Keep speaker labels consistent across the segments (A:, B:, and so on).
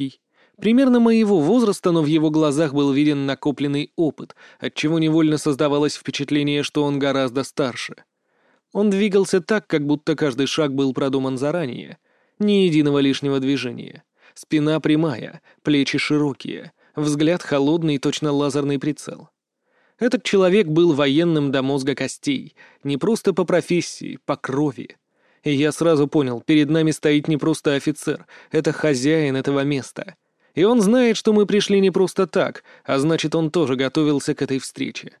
A: невысокий. Примерно моего возраста, но в его глазах был виден накопленный опыт, отчего невольно создавалось впечатление, что он гораздо старше. Он двигался так, как будто каждый шаг был продуман заранее. Ни единого лишнего движения. Спина прямая, плечи широкие, взгляд холодный, точно лазерный прицел. Этот человек был военным до мозга костей, не просто по профессии, по крови. И я сразу понял, перед нами стоит не просто офицер, это хозяин этого места. И он знает, что мы пришли не просто так, а значит, он тоже готовился к этой встрече.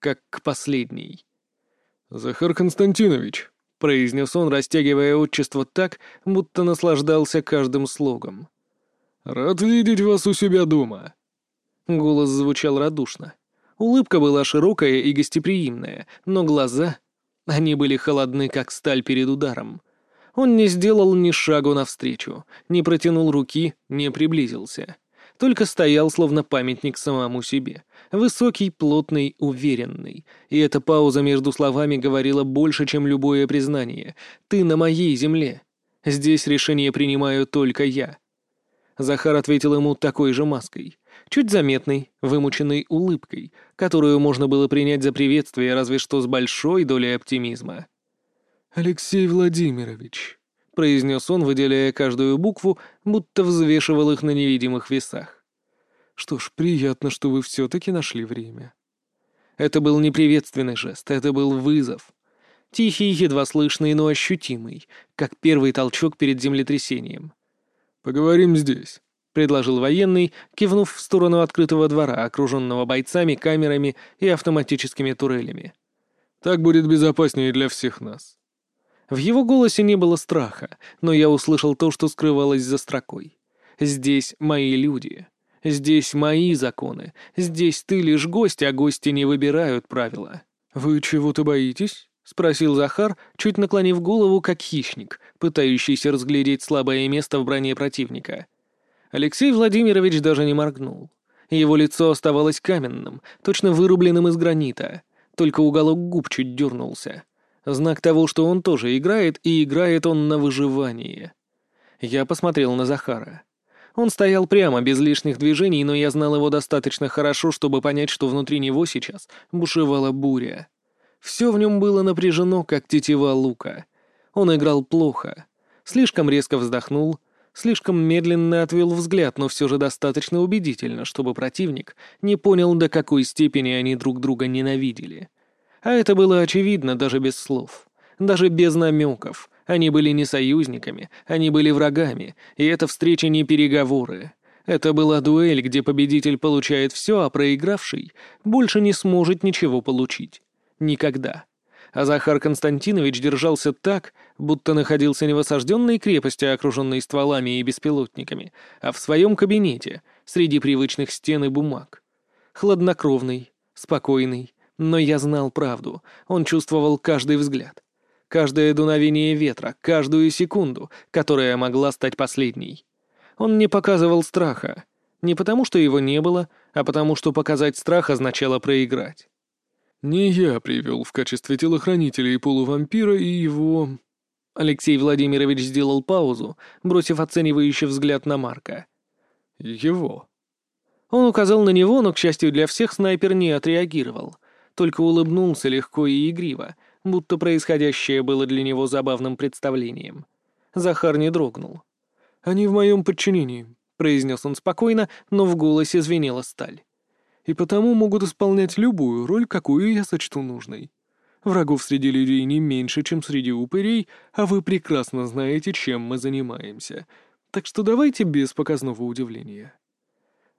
A: Как к последней.
B: «Захар Константинович», — произнес он, растягивая отчество так, будто наслаждался каждым слогом. «Рад видеть вас у себя дома».
A: Голос звучал радушно. Улыбка была широкая и гостеприимная, но глаза... Они были холодны, как сталь перед ударом. Он не сделал ни шагу навстречу, не протянул руки, не приблизился. Только стоял, словно памятник самому себе. Высокий, плотный, уверенный. И эта пауза между словами говорила больше, чем любое признание. «Ты на моей земле. Здесь решение принимаю только я». Захар ответил ему такой же маской чуть заметной, вымученной улыбкой, которую можно было принять за приветствие разве что с большой долей оптимизма.
B: «Алексей Владимирович», — произнес он, выделяя каждую букву, будто взвешивал их на невидимых весах. «Что ж, приятно, что вы все-таки нашли время».
A: Это был не приветственный жест, это был вызов. Тихий, едва слышный, но ощутимый, как первый толчок перед землетрясением.
B: «Поговорим здесь», —
A: предложил военный, кивнув в сторону открытого двора, окруженного бойцами, камерами и автоматическими турелями.
B: «Так будет безопаснее для всех нас».
A: В его голосе не было страха, но я услышал то, что скрывалось за строкой. «Здесь мои люди. Здесь мои законы. Здесь ты лишь гость, а гости не выбирают правила».
B: «Вы чего-то боитесь?»
A: — спросил Захар, чуть наклонив голову, как хищник, пытающийся разглядеть слабое место в броне противника. Алексей Владимирович даже не моргнул. Его лицо оставалось каменным, точно вырубленным из гранита. Только уголок губ чуть дернулся. Знак того, что он тоже играет, и играет он на выживание. Я посмотрел на Захара. Он стоял прямо, без лишних движений, но я знал его достаточно хорошо, чтобы понять, что внутри него сейчас бушевала буря. Все в нем было напряжено, как тетива лука. Он играл плохо. Слишком резко вздохнул, Слишком медленно отвел взгляд, но все же достаточно убедительно, чтобы противник не понял, до какой степени они друг друга ненавидели. А это было очевидно даже без слов, даже без намеков. Они были не союзниками, они были врагами, и эта встреча не переговоры. Это была дуэль, где победитель получает все, а проигравший больше не сможет ничего получить. Никогда а Захар Константинович держался так, будто находился не в осажденной крепости, окруженной стволами и беспилотниками, а в своем кабинете, среди привычных стен и бумаг. Хладнокровный, спокойный, но я знал правду, он чувствовал каждый взгляд, каждое дуновение ветра, каждую секунду, которая могла стать последней. Он не показывал страха, не потому что его не было, а потому что показать страх означало проиграть.
B: «Не я привел в качестве телохранителя и полувампира и его...»
A: Алексей Владимирович сделал паузу, бросив оценивающий взгляд на Марка.
B: «Его».
A: Он указал на него, но, к счастью для всех, снайпер не отреагировал. Только улыбнулся легко и игриво, будто происходящее было для него забавным представлением. Захар не дрогнул.
B: «Они в моем подчинении», — произнес он спокойно, но в голосе звенела сталь и потому могут исполнять любую роль, какую я сочту нужной. Врагов среди людей не меньше, чем среди упырей, а вы прекрасно знаете, чем мы занимаемся. Так что давайте без показного удивления».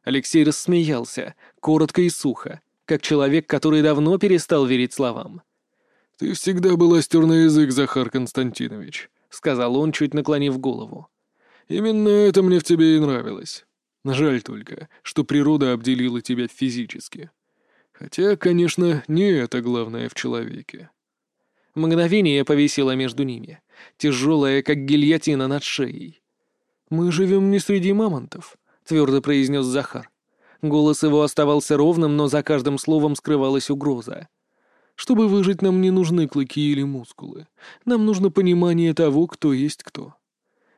A: Алексей рассмеялся, коротко и сухо, как человек, который давно перестал верить словам.
B: «Ты всегда был остер на язык, Захар Константинович», —
A: сказал он, чуть наклонив голову.
B: «Именно это мне в тебе и нравилось. Жаль только, что природа обделила тебя физически. Хотя, конечно, не это главное в человеке.
A: Мгновение повисело между ними, тяжелое, как гильотина над шеей.
B: «Мы живем не среди мамонтов», — твердо произнес Захар.
A: Голос его оставался ровным, но за каждым словом скрывалась угроза.
B: «Чтобы выжить, нам не нужны клыки или мускулы. Нам нужно понимание того, кто есть кто.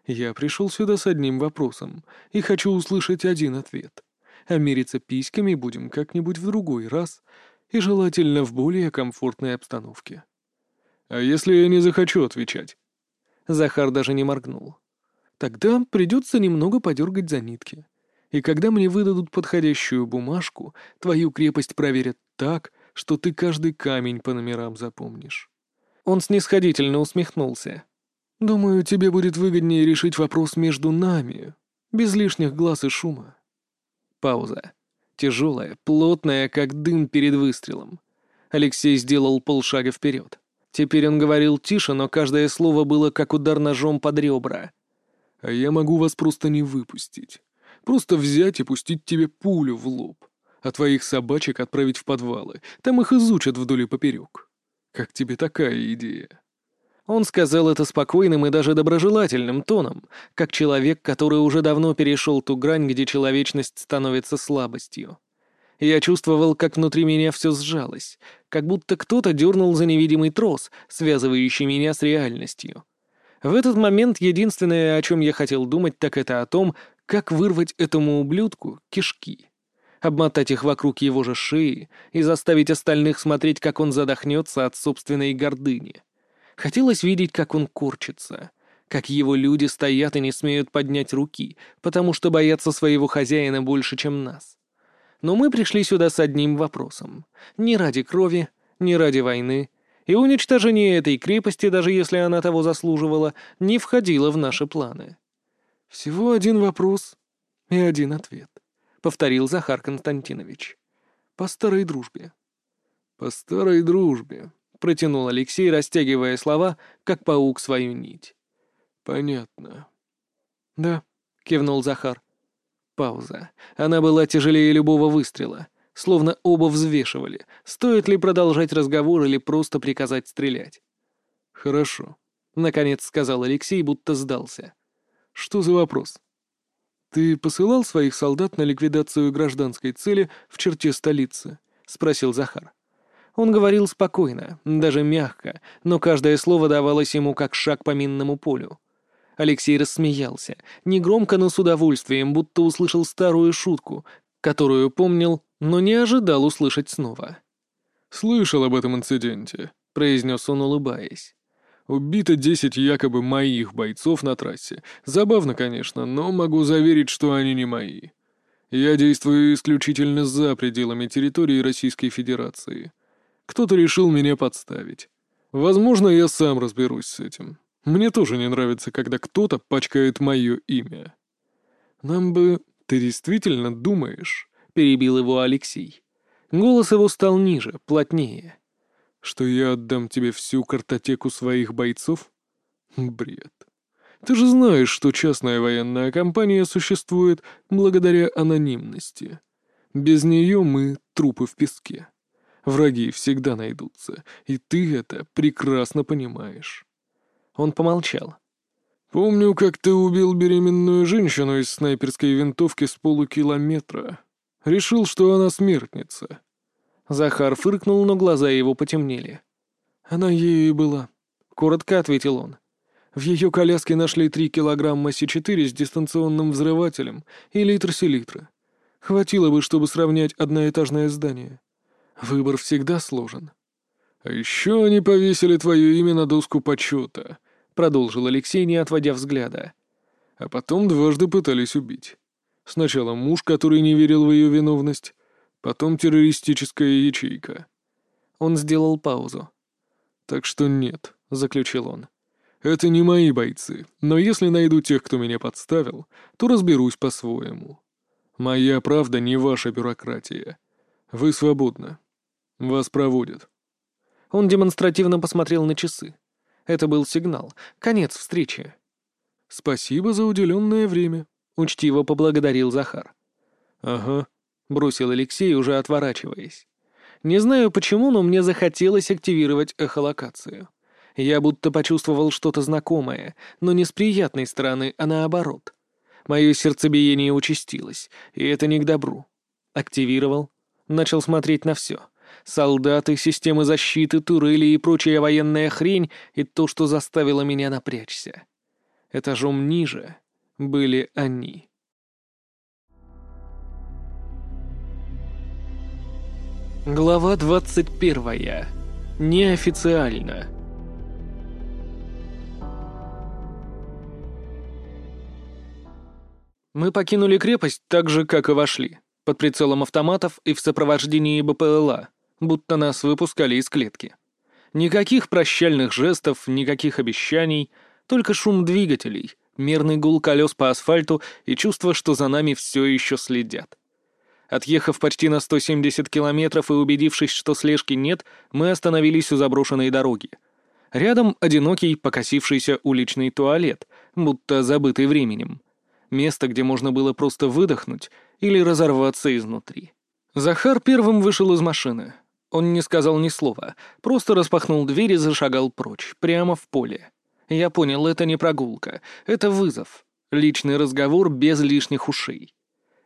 B: Я пришел сюда с одним вопросом и хочу услышать один ответ. А мериться письками будем как-нибудь в другой раз и желательно в более комфортной обстановке. А если я не захочу отвечать? Захар даже не моргнул. Тогда придется немного подергать за нитки. И когда мне выдадут подходящую бумажку, твою крепость проверят так, что ты каждый камень по номерам запомнишь.
A: Он снисходительно усмехнулся.
B: «Думаю, тебе будет выгоднее решить вопрос между нами, без лишних глаз и шума».
A: Пауза. Тяжелая, плотная, как дым перед выстрелом. Алексей сделал полшага вперед. Теперь он говорил тише, но каждое слово было как удар ножом под ребра.
B: «А я могу вас просто не выпустить. Просто взять и пустить тебе пулю в лоб, а твоих собачек отправить в подвалы. Там их изучат вдоль и поперек. Как тебе такая идея?»
A: Он сказал это спокойным и даже доброжелательным тоном, как человек, который уже давно перешел ту грань, где человечность становится слабостью. Я чувствовал, как внутри меня все сжалось, как будто кто-то дернул за невидимый трос, связывающий меня с реальностью. В этот момент единственное, о чем я хотел думать, так это о том, как вырвать этому ублюдку кишки. Обмотать их вокруг его же шеи и заставить остальных смотреть, как он задохнется от собственной гордыни. Хотелось видеть, как он корчится, как его люди стоят и не смеют поднять руки, потому что боятся своего хозяина больше, чем нас. Но мы пришли сюда с одним вопросом. Не ради крови, не ради войны. И уничтожение этой крепости, даже если она того заслуживала, не входило в наши планы.
B: «Всего один вопрос и один ответ», — повторил Захар Константинович. «По старой дружбе».
A: «По старой дружбе», — протянул Алексей, растягивая слова, как паук свою нить.
B: «Понятно».
A: «Да», — кивнул Захар. Пауза. Она была тяжелее любого выстрела. Словно оба взвешивали, стоит ли продолжать разговор или просто приказать стрелять.
B: «Хорошо», —
A: наконец сказал Алексей, будто сдался.
B: «Что за вопрос?» «Ты посылал своих солдат на ликвидацию гражданской цели в черте столицы?» — спросил Захар.
A: Он говорил спокойно, даже мягко, но каждое слово давалось ему как шаг по минному полю. Алексей рассмеялся, негромко, но с удовольствием, будто услышал старую шутку, которую помнил, но не ожидал услышать снова.
B: «Слышал об этом инциденте», — произнес он, улыбаясь. «Убито десять якобы моих бойцов на трассе. Забавно, конечно, но могу заверить, что они не мои. Я действую исключительно за пределами территории Российской Федерации. Кто-то решил меня подставить. Возможно, я сам разберусь с этим. Мне тоже не нравится, когда кто-то пачкает мое имя. Нам бы... Ты действительно думаешь?» — перебил его Алексей.
A: Голос его стал ниже, плотнее.
B: «Что я отдам тебе всю картотеку своих бойцов? Бред. Ты же знаешь, что частная военная компания существует благодаря анонимности. Без нее мы трупы в песке. Враги всегда найдутся, и ты это прекрасно понимаешь.
A: Он помолчал.
B: «Помню, как ты убил беременную женщину из снайперской винтовки с полукилометра. Решил, что она смертница».
A: Захар фыркнул, но глаза его потемнели.
B: «Она ею и была», — коротко ответил он. В ее коляске нашли три килограмма С4 с дистанционным взрывателем и литр селитры. Хватило бы, чтобы сравнять одноэтажное здание. Выбор всегда сложен. А еще они повесили твое имя на доску почета, продолжил Алексей, не отводя взгляда. А потом дважды пытались убить. Сначала муж, который не верил в ее виновность, потом террористическая ячейка.
A: Он сделал паузу.
B: «Так что нет», — заключил он. «Это не мои бойцы, но если найду тех, кто меня подставил, то разберусь по-своему. Моя правда не ваша бюрократия. Вы свободны. Вас проводят».
A: Он демонстративно посмотрел на часы. Это был сигнал. Конец встречи.
B: «Спасибо за уделенное время», —
A: учтиво поблагодарил Захар.
B: «Ага», —
A: бросил Алексей, уже отворачиваясь. Не знаю почему, но мне захотелось активировать эхолокацию. Я будто почувствовал что-то знакомое, но не с приятной стороны, а наоборот. Мое сердцебиение участилось, и это не к добру. Активировал, начал смотреть на все — солдаты, системы защиты, турели и прочая военная хрень, и то, что заставило меня напрячься. Этажом ниже были они. Глава двадцать первая. Неофициально. Мы покинули крепость так же, как и вошли, под прицелом автоматов и в сопровождении БПЛА, будто нас выпускали из клетки. Никаких прощальных жестов, никаких обещаний, только шум двигателей, мерный гул колес по асфальту и чувство, что за нами все еще следят. Отъехав почти на 170 километров и убедившись, что слежки нет, мы остановились у заброшенной дороги. Рядом одинокий, покосившийся уличный туалет, будто забытый временем. Место, где можно было просто выдохнуть или разорваться изнутри. Захар первым вышел из машины. Он не сказал ни слова, просто распахнул дверь и зашагал прочь, прямо в поле. Я понял, это не прогулка, это вызов. Личный разговор без лишних ушей.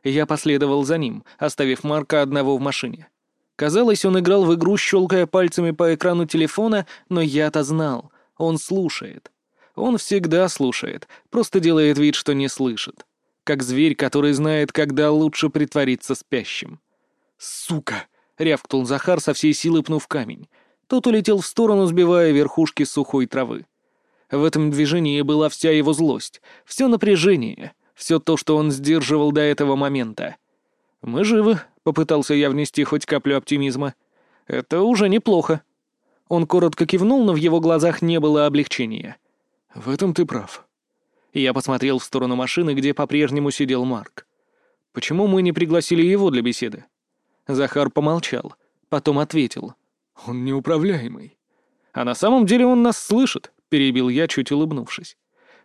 A: Я последовал за ним, оставив Марка одного в машине. Казалось, он играл в игру, щелкая пальцами по экрану телефона, но я-то знал, он слушает. Он всегда слушает, просто делает вид, что не слышит. Как зверь, который знает, когда лучше притвориться спящим. «Сука!» — рявкнул Захар со всей силы пнув камень. Тот улетел в сторону, сбивая верхушки сухой травы. В этом движении была вся его злость, все напряжение, все то, что он сдерживал до этого момента. «Мы живы», — попытался я внести хоть каплю оптимизма. «Это уже неплохо». Он коротко кивнул, но в его глазах не было облегчения.
B: «В этом ты прав».
A: Я посмотрел в сторону машины, где по-прежнему сидел Марк. «Почему мы не пригласили его для беседы?» Захар помолчал, потом ответил.
B: «Он неуправляемый».
A: «А на самом деле он нас слышит», — перебил я, чуть улыбнувшись.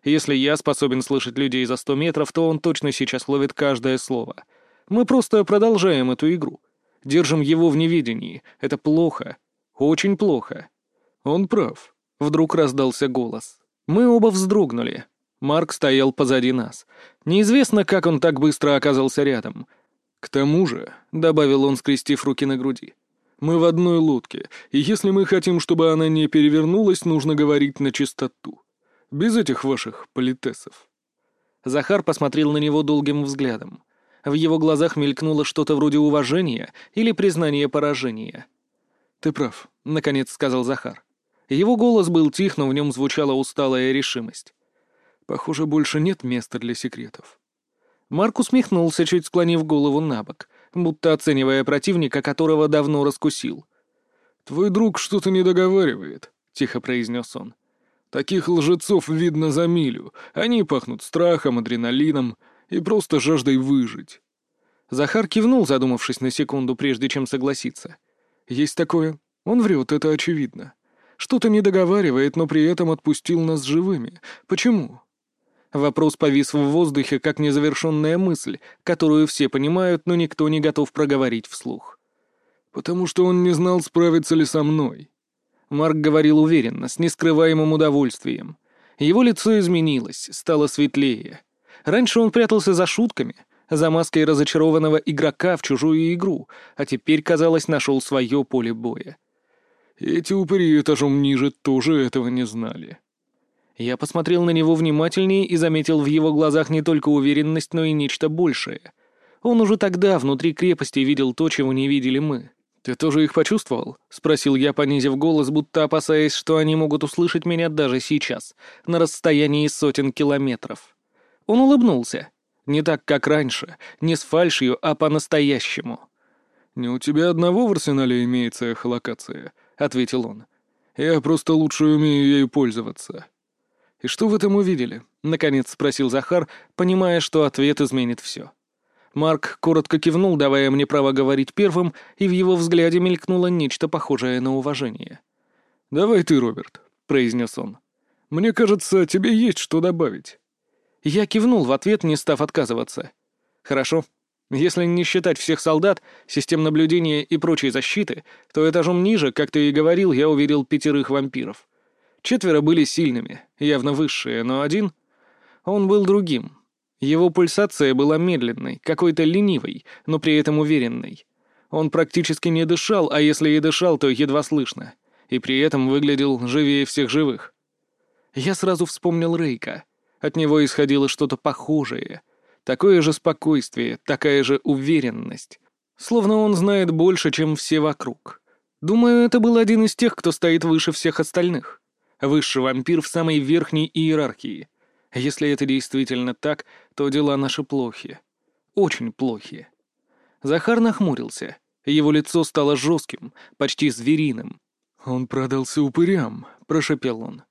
A: «Если я способен слышать людей за сто метров, то он точно сейчас ловит каждое слово. Мы просто продолжаем эту игру. Держим его в неведении. Это плохо. Очень плохо».
B: «Он прав», — вдруг раздался голос.
A: Мы оба вздрогнули. Марк стоял позади нас. Неизвестно, как он так быстро оказался рядом.
B: «К тому же», — добавил он, скрестив руки на груди, — «мы в одной лодке, и если мы хотим, чтобы она не перевернулась, нужно говорить на чистоту. Без этих ваших политесов».
A: Захар посмотрел на него долгим взглядом. В его глазах мелькнуло что-то вроде уважения или признания поражения.
B: «Ты прав», — наконец сказал Захар.
A: Его голос был тих, но в нем звучала усталая решимость.
B: «Похоже, больше нет места для секретов».
A: Марк усмехнулся, чуть склонив голову на бок, будто оценивая противника, которого давно раскусил.
B: «Твой друг что-то не договаривает», — тихо произнес он. «Таких лжецов видно за милю. Они пахнут страхом, адреналином и просто жаждой выжить».
A: Захар кивнул, задумавшись на секунду, прежде чем согласиться.
B: «Есть такое. Он врет, это очевидно. Что-то не договаривает, но при этом отпустил нас живыми. Почему?
A: Вопрос повис в воздухе, как незавершенная мысль, которую все понимают, но никто не готов проговорить вслух.
B: «Потому что он не знал, справится ли со мной».
A: Марк говорил уверенно, с нескрываемым удовольствием. Его лицо изменилось, стало светлее. Раньше он прятался за шутками, за маской разочарованного игрока в чужую игру, а теперь, казалось, нашел свое поле боя.
B: Эти упыри этажом ниже тоже этого не знали.
A: Я посмотрел на него внимательнее и заметил в его глазах не только уверенность, но и нечто большее. Он уже тогда внутри крепости видел то, чего не видели мы. «Ты тоже их почувствовал?» — спросил я, понизив голос, будто опасаясь, что они могут услышать меня даже сейчас, на расстоянии сотен километров. Он улыбнулся. Не так, как раньше, не с фальшью, а по-настоящему.
B: «Не у тебя одного в арсенале имеется эхолокация», — ответил он. «Я просто лучше умею ею пользоваться».
A: «И что вы там увидели?» — наконец спросил Захар, понимая, что ответ изменит все. Марк коротко кивнул, давая мне право говорить первым, и в его взгляде мелькнуло нечто похожее на уважение.
B: «Давай ты, Роберт», — произнес он. «Мне кажется, тебе есть что добавить».
A: Я кивнул в ответ, не став отказываться. «Хорошо. Если не считать всех солдат, систем наблюдения и прочей защиты, то этажом ниже, как ты и говорил, я увидел пятерых вампиров. Четверо были сильными, явно высшие, но один... Он был другим. Его пульсация была медленной, какой-то ленивой, но при этом уверенной. Он практически не дышал, а если и дышал, то едва слышно. И при этом выглядел живее всех живых. Я сразу вспомнил Рейка.
C: От него исходило что-то похожее. Такое же спокойствие, такая же уверенность. Словно он знает больше, чем все вокруг. Думаю, это был один из тех, кто стоит выше всех остальных. Высший вампир в самой верхней иерархии. Если это действительно так, то дела наши плохи. Очень плохи. Захар нахмурился. Его лицо стало жестким, почти звериным.
A: «Он продался упырям», — прошепел он.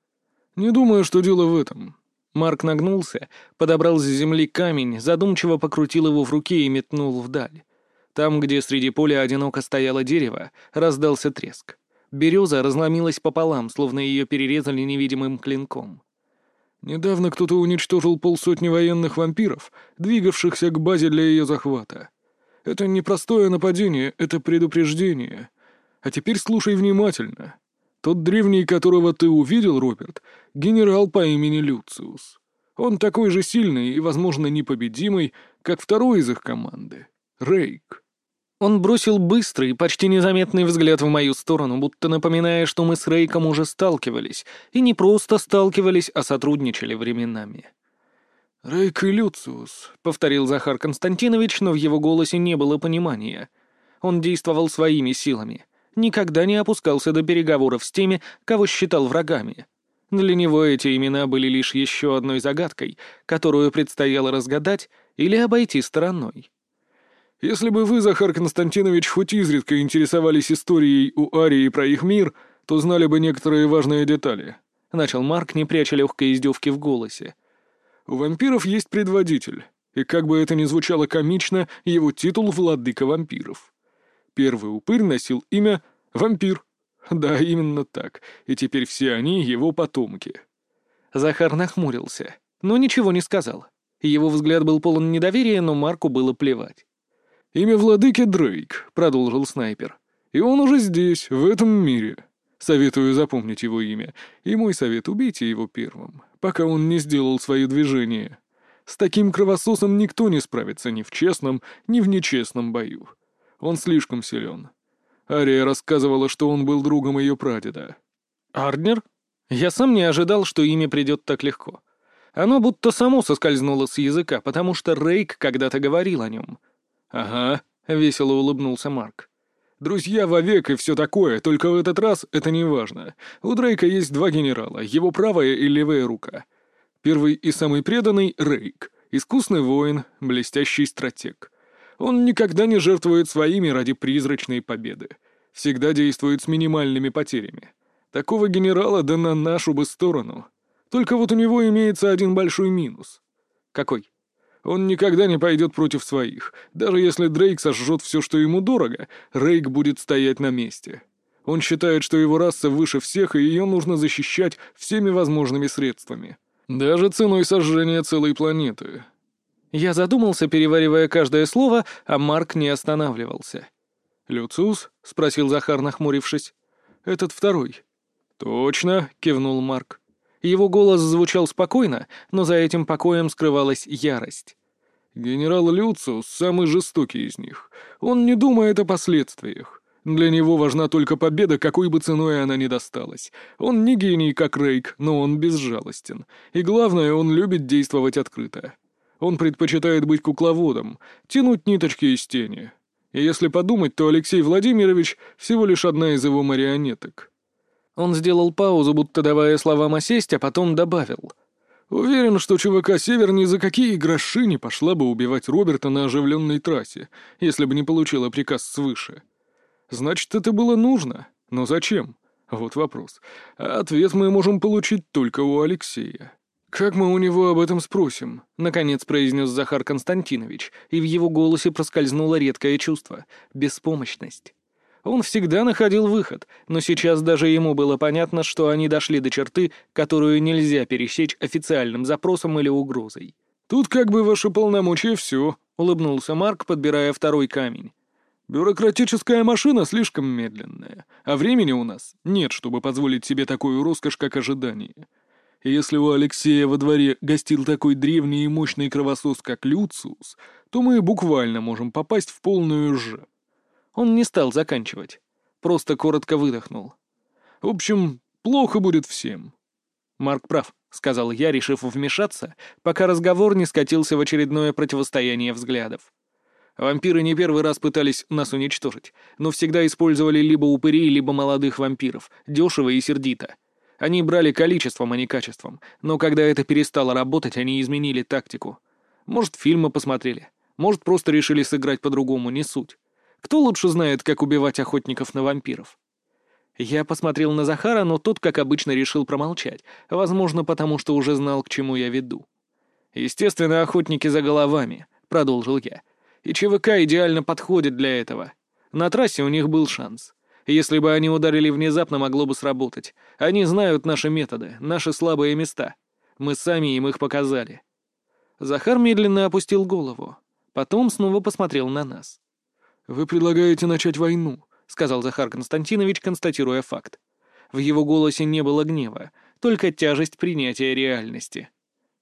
A: «Не думаю, что дело в этом».
C: Марк нагнулся, подобрал с земли камень, задумчиво покрутил его в руке и метнул вдаль. Там, где среди поля одиноко стояло дерево, раздался треск. Береза разломилась пополам, словно ее перерезали невидимым клинком.
A: Недавно кто-то уничтожил полсотни военных вампиров, двигавшихся к базе для ее захвата. Это не простое нападение, это предупреждение. А теперь слушай внимательно. Тот древний, которого ты увидел, Роберт, генерал по имени Люциус. Он такой же сильный и, возможно, непобедимый, как второй из их команды — Рейк.
C: Он бросил быстрый, почти незаметный взгляд в мою сторону, будто напоминая, что мы с Рейком уже сталкивались, и не просто сталкивались, а сотрудничали временами.
A: «Рейк и Люциус», — повторил Захар Константинович, но в его голосе не было понимания.
C: Он действовал своими силами, никогда не опускался до переговоров с теми, кого считал врагами. Для него эти имена были лишь еще одной загадкой, которую предстояло разгадать или обойти стороной.
A: Если бы вы, Захар Константинович, хоть изредка интересовались историей у Арии про их мир, то знали бы некоторые важные детали», — начал Марк, не пряча легкой издевки в голосе. «У вампиров есть предводитель, и как бы это ни звучало комично, его титул — владыка вампиров. Первый упырь носил имя «Вампир». Да, именно так, и теперь все они его потомки».
C: Захар нахмурился, но ничего не сказал. Его взгляд был полон недоверия, но Марку было плевать.
A: «Имя владыки Дрейк», — продолжил снайпер. «И он уже здесь, в этом мире. Советую запомнить его имя. И мой совет — убейте его первым, пока он не сделал свое движение. С таким кровососом никто не справится ни в честном, ни в нечестном бою. Он слишком силен. Ария рассказывала, что он был другом ее прадеда».
C: «Арднер? Я сам не ожидал, что имя придет так легко. Оно будто само соскользнуло с языка, потому что Рейк когда-то говорил о нем».
A: «Ага», — весело улыбнулся Марк. «Друзья вовек и все такое, только в этот раз это не важно. У Дрейка есть два генерала, его правая и левая рука. Первый и самый преданный — Рейк, искусный воин, блестящий стратег. Он никогда не жертвует своими ради призрачной победы. Всегда действует с минимальными потерями. Такого генерала да на нашу бы сторону. Только вот у него имеется один большой минус».
C: «Какой?»
A: Он никогда не пойдет против своих. Даже если Дрейк сожжет все, что ему дорого, Рейк будет стоять на месте. Он считает, что его раса выше всех, и ее нужно защищать всеми возможными средствами. Даже ценой сожжения целой планеты.
C: Я задумался, переваривая каждое слово, а Марк не останавливался.
A: «Люциус?» — спросил Захар, нахмурившись. «Этот второй».
C: «Точно», — кивнул Марк. Его голос звучал спокойно, но за этим покоем скрывалась ярость.
A: «Генерал Люциус — самый жестокий из них. Он не думает о последствиях. Для него важна только победа, какой бы ценой она ни досталась. Он не гений, как Рейк, но он безжалостен. И главное, он любит действовать открыто. Он предпочитает быть кукловодом, тянуть ниточки из тени. И если подумать, то Алексей Владимирович всего лишь одна из его марионеток».
C: Он сделал паузу, будто давая словам осесть, а потом добавил.
A: «Уверен, что ЧВК «Север» ни за какие гроши не пошла бы убивать Роберта на оживленной трассе, если бы не получила приказ свыше. Значит, это было нужно. Но зачем? Вот вопрос. А ответ мы можем получить только у Алексея. «Как мы у него об этом спросим?»
C: — наконец произнес Захар Константинович, и в его голосе проскользнуло редкое чувство — беспомощность. Он всегда находил выход, но сейчас даже ему было понятно, что они дошли до черты, которую нельзя пересечь официальным запросом или угрозой.
A: «Тут как бы ваше полномочия все», — улыбнулся Марк, подбирая второй камень. «Бюрократическая машина слишком медленная, а времени у нас нет, чтобы позволить себе такую роскошь, как ожидание. Если у Алексея во дворе гостил такой древний и мощный кровосос, как Люциус, то мы буквально можем попасть в полную ж.
C: Он не стал заканчивать. Просто коротко выдохнул.
A: «В общем, плохо будет всем».
C: «Марк прав», —
A: сказал я, решив вмешаться, пока разговор не скатился в очередное противостояние взглядов. Вампиры не первый раз пытались нас уничтожить, но всегда использовали либо упырей, либо молодых вампиров, дешево и сердито. Они брали количеством, а не качеством, но когда это перестало работать, они изменили тактику. Может, фильмы посмотрели, может, просто решили сыграть по-другому, не суть. Кто лучше знает, как убивать охотников на вампиров? Я посмотрел на Захара, но тот, как обычно, решил промолчать, возможно, потому что уже знал, к чему я веду. «Естественно, охотники за головами», — продолжил я. «И ЧВК идеально подходит для этого. На трассе у них был шанс. Если бы они ударили внезапно, могло бы сработать. Они знают наши методы, наши слабые места. Мы сами им их показали». Захар медленно опустил голову. Потом снова посмотрел на нас.
B: «Вы предлагаете начать войну?»
A: — сказал Захар Константинович, констатируя факт. В его голосе не было гнева, только тяжесть принятия реальности.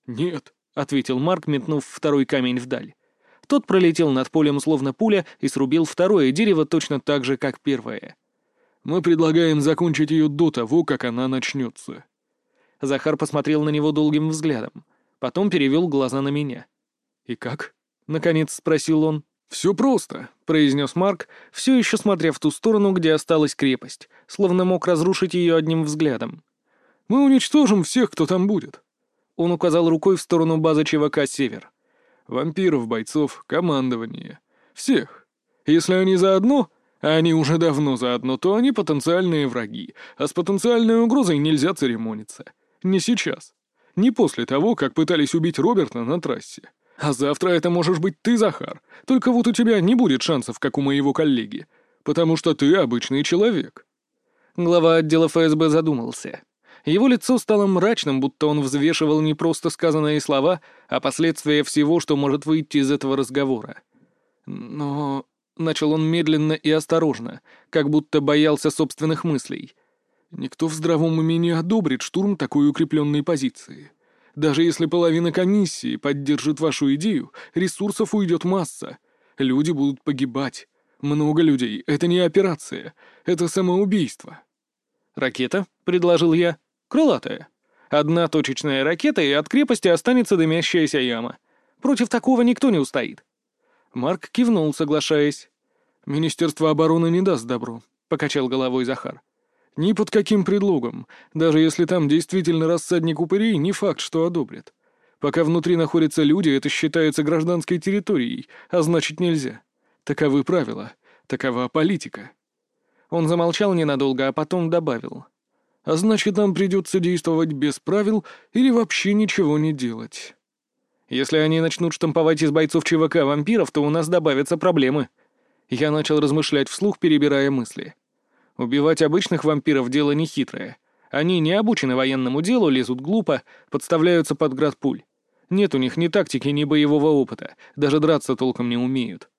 B: «Нет», —
A: ответил Марк, метнув второй камень вдаль. Тот пролетел над полем словно пуля и срубил второе дерево точно так же, как первое.
B: «Мы предлагаем закончить ее до того, как она начнется».
A: Захар посмотрел на него долгим взглядом, потом перевел глаза на меня.
B: «И как?»
A: — наконец спросил он.
B: «Все просто», — произнес Марк,
A: все еще смотря в ту сторону, где осталась крепость, словно мог разрушить ее одним взглядом.
B: «Мы уничтожим всех, кто там будет».
A: Он указал рукой в сторону базы ЧВК «Север».
B: «Вампиров, бойцов, командование. Всех. Если они заодно, а они уже давно заодно, то они потенциальные враги, а с потенциальной угрозой нельзя церемониться. Не сейчас. Не после того, как пытались убить Роберта на трассе. А завтра это можешь быть ты, Захар. Только вот у тебя не будет шансов, как у моего коллеги. Потому что ты обычный человек».
A: Глава отдела ФСБ задумался. Его лицо стало мрачным, будто он взвешивал не просто сказанные слова, а последствия всего, что может выйти из этого разговора. Но... Начал он медленно и осторожно, как будто боялся собственных мыслей.
B: «Никто в здравом уме не одобрит штурм такой укрепленной позиции. Даже если половина комиссии поддержит вашу идею, ресурсов уйдет масса. Люди будут погибать. Много людей. Это не операция. Это самоубийство.
A: «Ракета?» — предложил я. «Крылатая. Одна точечная ракета, и от крепости останется дымящаяся яма. Против такого никто не устоит». Марк кивнул, соглашаясь.
B: «Министерство обороны не даст добро», — покачал головой Захар. Ни под каким предлогом. Даже если там действительно рассадник упырей, не факт, что одобрят. Пока внутри находятся люди, это считается гражданской территорией, а значит нельзя. Таковы правила. Такова политика.
A: Он замолчал ненадолго, а потом добавил.
B: А значит, нам придется действовать без правил или вообще ничего не делать.
A: Если они начнут штамповать из бойцов ЧВК вампиров, то у нас добавятся проблемы. Я начал размышлять вслух, перебирая мысли. Убивать обычных вампиров — дело нехитрое. Они не обучены военному делу, лезут глупо, подставляются под град пуль. Нет у них ни тактики, ни боевого опыта, даже драться толком не умеют.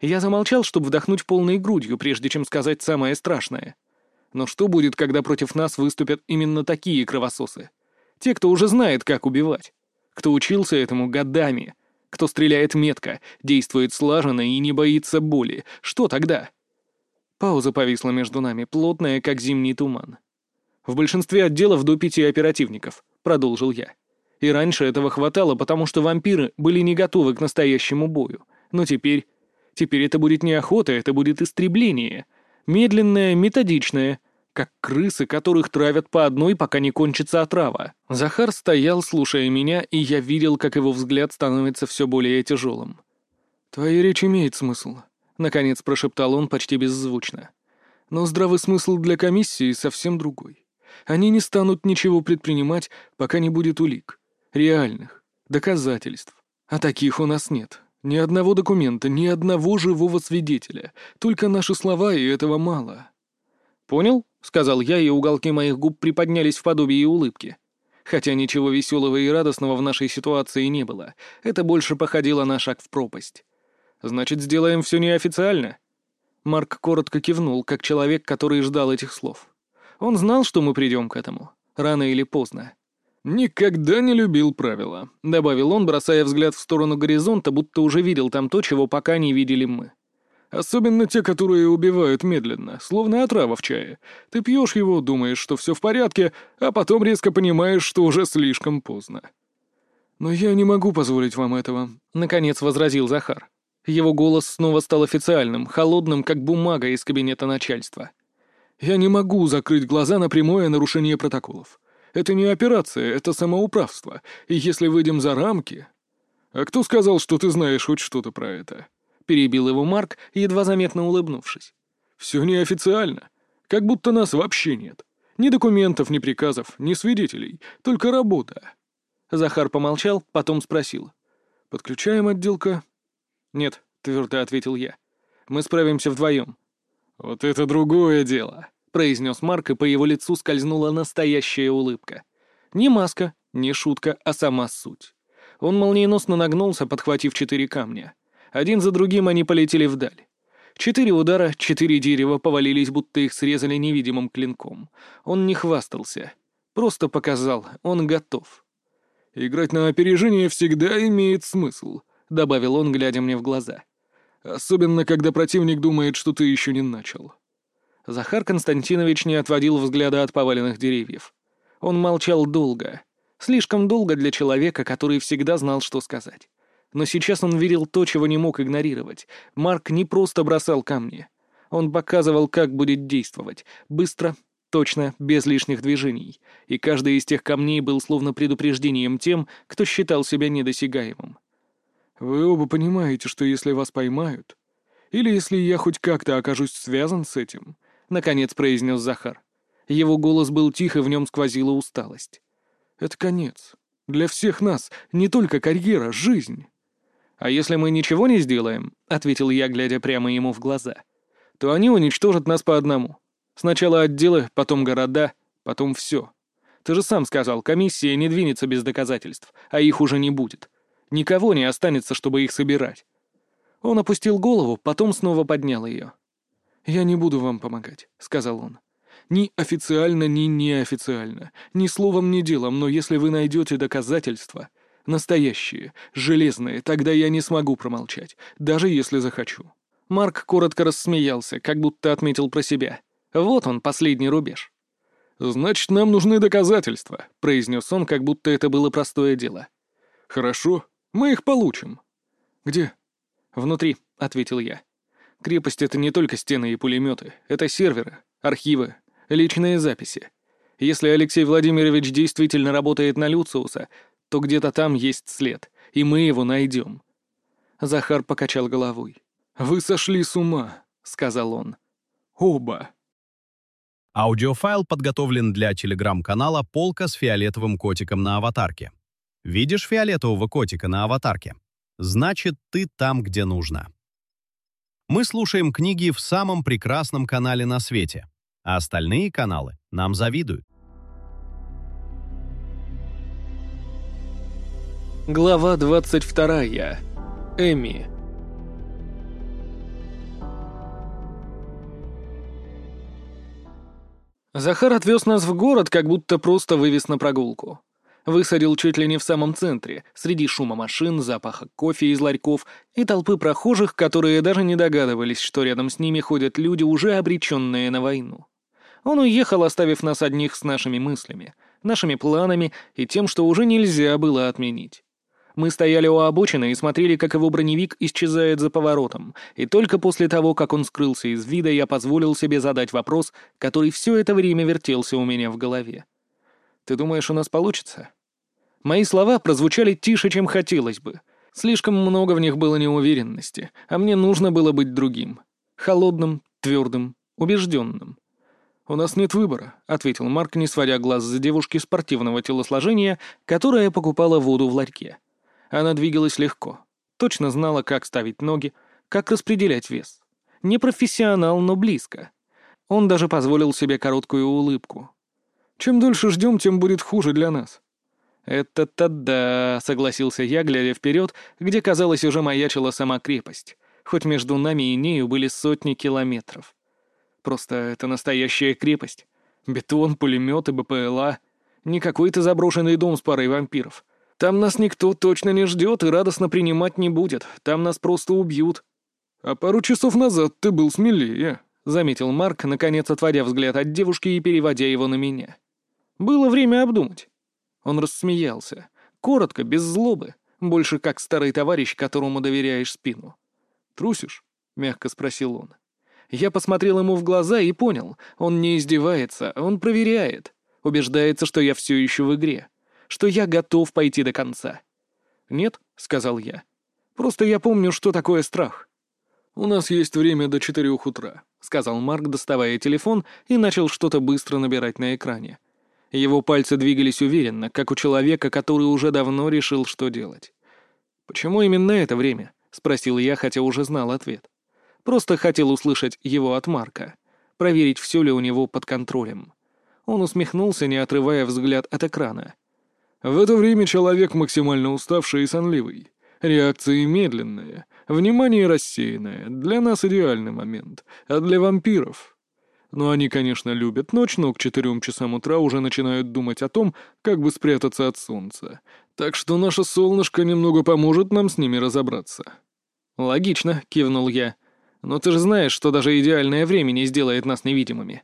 A: Я замолчал, чтобы вдохнуть полной грудью, прежде чем сказать самое страшное. Но что будет, когда против нас выступят именно такие кровососы? Те, кто уже знает, как убивать. Кто учился этому годами. Кто стреляет метко, действует слаженно и не боится боли. Что тогда? Пауза повисла между нами, плотная, как зимний туман. «В большинстве отделов до пяти оперативников», — продолжил я. «И раньше этого хватало, потому что вампиры были не готовы к настоящему бою. Но теперь... Теперь это будет не охота, это будет истребление. Медленное, методичное, как крысы, которых травят по одной, пока не кончится отрава». Захар стоял, слушая меня, и я видел, как его взгляд становится все более тяжелым.
B: «Твоя речь имеет смысл», — наконец прошептал он почти беззвучно. «Но здравый смысл для комиссии совсем другой. Они не станут ничего предпринимать, пока не будет улик. Реальных. Доказательств. А таких у нас нет. Ни одного документа, ни одного живого свидетеля. Только наши слова, и этого мало».
A: «Понял?» — сказал я, и уголки моих губ приподнялись в подобии улыбки. Хотя ничего веселого и радостного в нашей ситуации не было. Это больше походило на шаг в пропасть. Значит, сделаем все неофициально?» Марк коротко кивнул, как человек, который ждал этих слов. Он знал, что мы придем к этому. Рано или поздно.
B: «Никогда не любил правила», — добавил он, бросая взгляд в сторону горизонта, будто уже видел там то, чего пока не видели мы. Особенно те, которые убивают медленно, словно отрава в чае. Ты пьешь его, думаешь, что все в порядке, а потом резко понимаешь, что уже слишком поздно. «Но я не могу позволить вам этого», — наконец возразил Захар. Его голос снова стал официальным, холодным, как бумага из кабинета начальства. «Я не могу закрыть глаза на прямое нарушение протоколов. Это не операция, это самоуправство, и если выйдем за рамки...» «А кто сказал, что ты знаешь хоть что-то про это?» — перебил его Марк, едва заметно улыбнувшись. «Все неофициально. Как будто нас вообще нет. Ни документов, ни приказов, ни свидетелей. Только работа».
A: Захар помолчал, потом спросил.
B: «Подключаем отделка?»
A: «Нет», — твердо ответил я. «Мы справимся вдвоем».
B: «Вот это другое дело», — произнес Марк, и по его лицу скользнула настоящая улыбка.
A: Не маска, не шутка, а сама суть. Он молниеносно нагнулся, подхватив четыре камня. Один за другим они полетели вдаль. Четыре удара, четыре дерева повалились, будто их срезали невидимым клинком. Он не хвастался. Просто показал, он готов.
B: «Играть на опережение всегда имеет смысл», — добавил он, глядя мне в глаза. «Особенно, когда противник думает, что ты еще не начал».
A: Захар Константинович не отводил взгляда от поваленных деревьев. Он молчал долго. Слишком долго для человека, который всегда знал, что сказать. Но сейчас он верил то, чего не мог игнорировать. Марк не просто бросал камни. Он показывал, как будет действовать. Быстро, точно, без лишних движений. И каждый из тех камней был словно предупреждением тем, кто считал себя недосягаемым.
B: «Вы оба понимаете, что если вас поймают, или если я хоть как-то окажусь связан с этим», — наконец произнес Захар. Его голос был тих, и в нем сквозила усталость. «Это конец. Для всех нас, не только карьера, жизнь».
A: «А если мы ничего не сделаем», — ответил я, глядя прямо ему в глаза, — «то они уничтожат нас по одному. Сначала отделы, потом города, потом все. Ты же сам сказал, комиссия не двинется без доказательств, а их уже не будет. Никого не останется, чтобы их собирать». Он опустил голову, потом снова поднял ее.
B: «Я не буду вам помогать», — сказал он. «Ни официально, ни неофициально. Ни словом, ни делом, но если вы найдете доказательства, Настоящие, железные, тогда я не смогу промолчать, даже если захочу».
A: Марк коротко рассмеялся, как будто отметил про себя. Вот он, последний рубеж.
B: «Значит, нам нужны доказательства», — произнес он, как будто это было простое дело. «Хорошо, мы их получим».
A: «Где?» «Внутри», — ответил я. «Крепость — это не только стены и пулеметы, это серверы, архивы, личные записи. Если Алексей Владимирович действительно работает на Люциуса, то где-то там есть след, и мы его найдем. Захар покачал головой.
B: «Вы сошли с ума», — сказал он. «Оба».
D: Аудиофайл подготовлен для телеграм-канала «Полка с фиолетовым котиком на аватарке». Видишь фиолетового котика на аватарке? Значит, ты там, где нужно. Мы слушаем книги в самом прекрасном канале на свете, а остальные каналы нам завидуют.
A: Глава 22. Эми. Захар отвез нас в город, как будто просто вывез на прогулку. Высадил чуть ли не в самом центре, среди шума машин, запаха кофе из ларьков и толпы прохожих, которые даже не догадывались, что рядом с ними ходят люди, уже обреченные на войну. Он уехал, оставив нас одних с нашими мыслями, нашими планами и тем, что уже нельзя было отменить. Мы стояли у обочины и смотрели, как его броневик исчезает за поворотом, и только после того, как он скрылся из вида, я позволил себе задать вопрос, который все это время вертелся у меня в голове. «Ты думаешь, у нас получится?» Мои слова прозвучали тише, чем хотелось бы. Слишком много в них было неуверенности, а мне нужно было быть другим. Холодным, твердым, убежденным. «У нас нет выбора», — ответил Марк, не сводя глаз за девушки спортивного телосложения, которая покупала воду в ларьке. Она двигалась легко. Точно знала, как ставить ноги, как распределять вес. Не профессионал, но близко. Он даже позволил себе короткую улыбку. «Чем дольше ждем, тем будет хуже для нас». «Это-то да», — согласился я, глядя вперед, где, казалось, уже маячила сама крепость, хоть между нами и нею были сотни километров. Просто это настоящая крепость. Бетон, пулеметы, БПЛА. Не какой-то заброшенный дом с парой вампиров. Там нас никто точно не ждет и радостно принимать не будет. Там нас просто убьют». «А пару часов назад ты был смелее», — заметил Марк, наконец отводя взгляд от девушки и переводя его на меня. «Было время обдумать». Он рассмеялся. Коротко, без злобы, больше как старый товарищ, которому доверяешь спину. «Трусишь?» — мягко спросил он. Я посмотрел ему в глаза и понял, он не издевается, он проверяет, убеждается, что я все еще в игре, что я готов пойти до конца. «Нет», — сказал я, — «просто я помню, что такое страх». «У нас есть время до четырех утра», — сказал Марк, доставая телефон, и начал что-то быстро набирать на экране. Его пальцы двигались уверенно, как у человека, который уже давно решил, что делать. «Почему именно это время?» — спросил я, хотя уже знал ответ. Просто хотел услышать его от Марка, проверить, все ли у него под контролем. Он усмехнулся, не отрывая взгляд от экрана. «В это время человек максимально уставший и сонливый. Реакции медленные, внимание рассеянное. Для нас идеальный момент, а для вампиров... Но они, конечно, любят ночь, но к четырем часам утра уже начинают думать о том, как бы спрятаться от солнца. Так что наше солнышко немного поможет нам с ними разобраться». «Логично», — кивнул я. «Но ты же знаешь, что даже идеальное время не сделает нас невидимыми».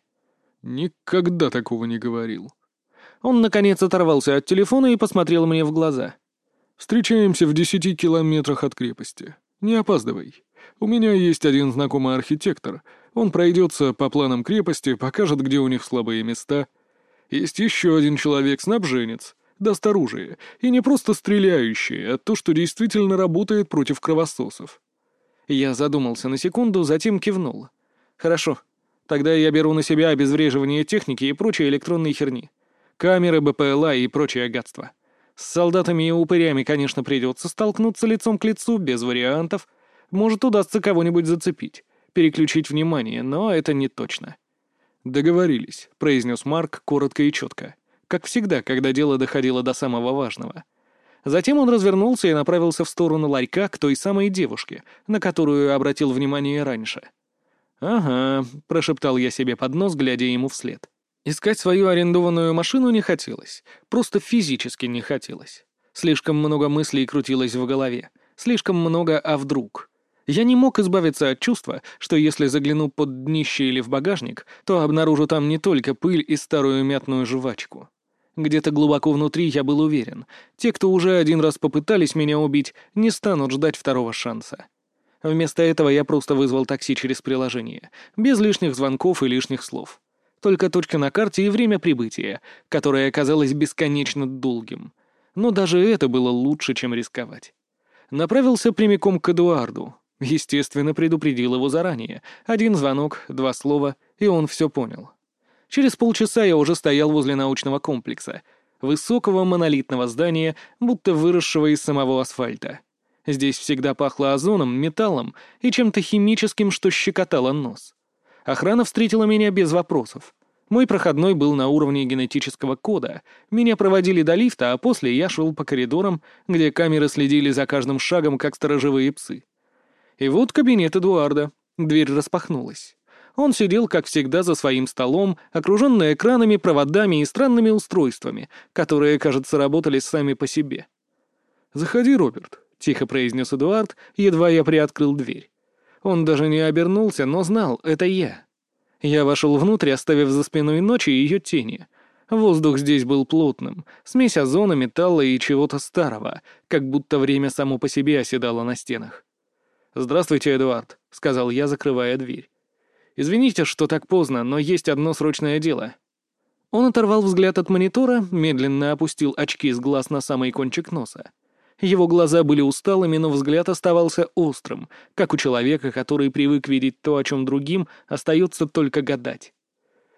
A: «Никогда такого не говорил». Он, наконец, оторвался от телефона и посмотрел мне в глаза. «Встречаемся в десяти километрах от крепости. Не опаздывай. У меня есть один знакомый архитектор. Он пройдется по планам крепости, покажет, где у них слабые места. Есть еще один человек-снабженец, даст оружие, и не просто стреляющий, а то, что действительно работает против кровососов». Я задумался на секунду, затем кивнул. «Хорошо. Тогда я беру на себя обезвреживание техники и прочей электронной херни. Камеры, БПЛА и прочее гадство. С солдатами и упырями, конечно, придется столкнуться лицом к лицу, без вариантов. Может, удастся кого-нибудь зацепить, переключить внимание, но это не точно. «Договорились», — произнес Марк коротко и четко. Как всегда, когда дело доходило до самого важного. Затем он развернулся и направился в сторону ларька к той самой девушке, на которую обратил внимание раньше. «Ага», — прошептал я себе под нос, глядя ему вслед. Искать свою арендованную машину не хотелось, просто физически не хотелось. Слишком много мыслей крутилось в голове, слишком много «а вдруг?». Я не мог избавиться от чувства, что если загляну под днище или в багажник, то обнаружу там не только пыль и старую мятную жвачку. Где-то глубоко внутри я был уверен, те, кто уже один раз попытались меня убить, не станут ждать второго шанса. Вместо этого я просто вызвал такси через приложение, без лишних звонков и лишних слов. Только точка на карте и время прибытия, которое оказалось бесконечно долгим. Но даже это было лучше, чем рисковать. Направился прямиком к Эдуарду. Естественно, предупредил его заранее. Один звонок, два слова, и он все понял. Через полчаса я уже стоял возле научного комплекса, высокого монолитного здания, будто выросшего из самого асфальта. Здесь всегда пахло озоном, металлом и чем-то химическим, что щекотало нос. Охрана встретила меня без вопросов. Мой проходной был на уровне генетического кода. Меня проводили до лифта, а после я шел по коридорам, где камеры следили за каждым шагом, как сторожевые псы. И вот кабинет Эдуарда. Дверь распахнулась. Он сидел, как всегда, за своим столом, окруженный экранами, проводами и странными устройствами, которые, кажется, работали сами по себе. «Заходи, Роберт», — тихо произнес Эдуард, едва я приоткрыл дверь. Он даже не обернулся, но знал, это я. Я вошел внутрь, оставив за спиной ночи ее тени. Воздух здесь был плотным, смесь озона, металла и чего-то старого, как будто время само по себе оседало на стенах. «Здравствуйте, Эдуард», — сказал я, закрывая дверь. «Извините, что так поздно, но есть одно срочное дело». Он оторвал взгляд от монитора, медленно опустил очки с глаз на самый кончик носа. Его глаза были усталыми, но взгляд оставался острым, как у человека, который привык видеть то, о чем другим остается только гадать.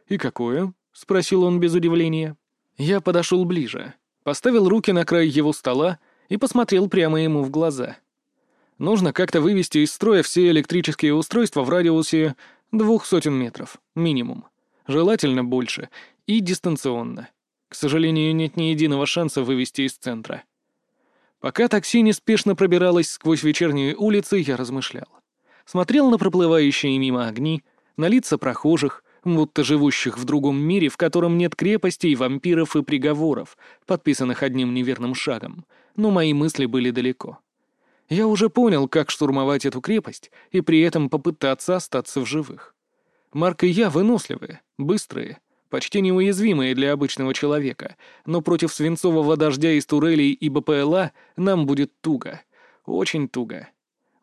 A: «И какое?» — спросил он без удивления. Я подошел ближе, поставил руки на край его стола и посмотрел прямо ему в глаза. Нужно как-то вывести из строя все электрические устройства в радиусе двух сотен метров, минимум. Желательно больше. И дистанционно. К сожалению, нет ни единого шанса вывести из центра. Пока такси неспешно пробиралось сквозь вечерние улицы, я размышлял. Смотрел на проплывающие мимо огни, на лица прохожих, будто живущих в другом мире, в котором нет крепостей, вампиров и приговоров, подписанных одним неверным шагом, но мои мысли были далеко. Я уже понял, как штурмовать эту крепость и при этом попытаться остаться в живых. Марк и я выносливые, быстрые, почти неуязвимые для обычного человека, но против свинцового дождя из турелей и БПЛА нам будет туго. Очень туго.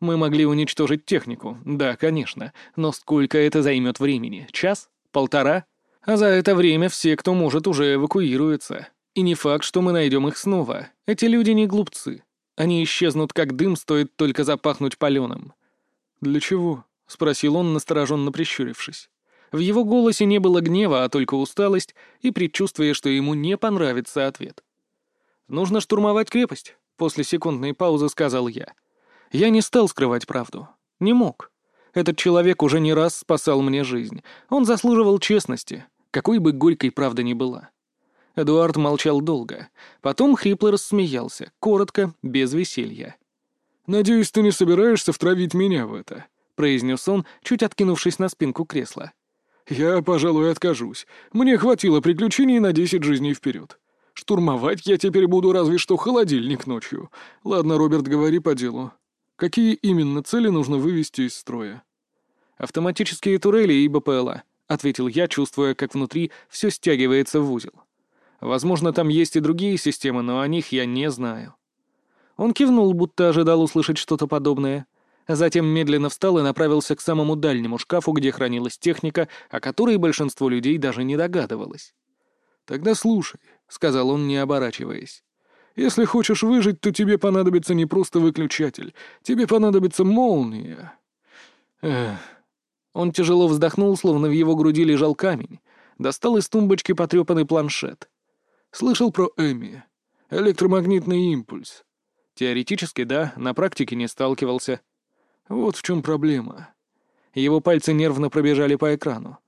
A: Мы могли уничтожить технику, да, конечно, но сколько это займет времени? Час? Полтора? А за это время все, кто может, уже эвакуируются. И не факт, что мы найдем их снова. Эти люди не глупцы. Они исчезнут как дым, стоит только запахнуть паленым.
B: «Для чего?» — спросил он, настороженно прищурившись.
A: В его голосе не было гнева, а только усталость и предчувствие, что ему не понравится ответ. «Нужно штурмовать крепость», — после секундной паузы сказал я. Я не стал скрывать правду. Не мог. Этот человек уже не раз спасал мне жизнь. Он заслуживал честности, какой бы горькой правда ни была. Эдуард молчал долго. Потом хрипло рассмеялся, коротко, без веселья.
B: «Надеюсь, ты не собираешься втравить меня в это», — произнес он, чуть откинувшись на спинку кресла. «Я, пожалуй, откажусь. Мне хватило приключений на десять жизней вперед. Штурмовать я теперь буду разве что холодильник ночью. Ладно, Роберт, говори по делу. Какие именно цели нужно вывести из строя?»
A: «Автоматические турели и БПЛА», — ответил я, чувствуя, как внутри все стягивается в узел. «Возможно, там есть и другие системы, но о них я не знаю». Он кивнул, будто ожидал услышать что-то подобное — Затем медленно встал и направился к самому дальнему шкафу, где хранилась техника, о которой большинство людей даже не догадывалось.
B: «Тогда слушай», — сказал он, не оборачиваясь. «Если хочешь выжить, то тебе понадобится не просто выключатель. Тебе понадобится молния».
A: Эх. Он тяжело вздохнул, словно в его груди лежал камень. Достал из тумбочки потрепанный планшет.
B: «Слышал про Эми. Электромагнитный импульс».
A: «Теоретически, да, на практике не сталкивался».
B: Вот в чем проблема.
A: Его пальцы нервно пробежали по экрану.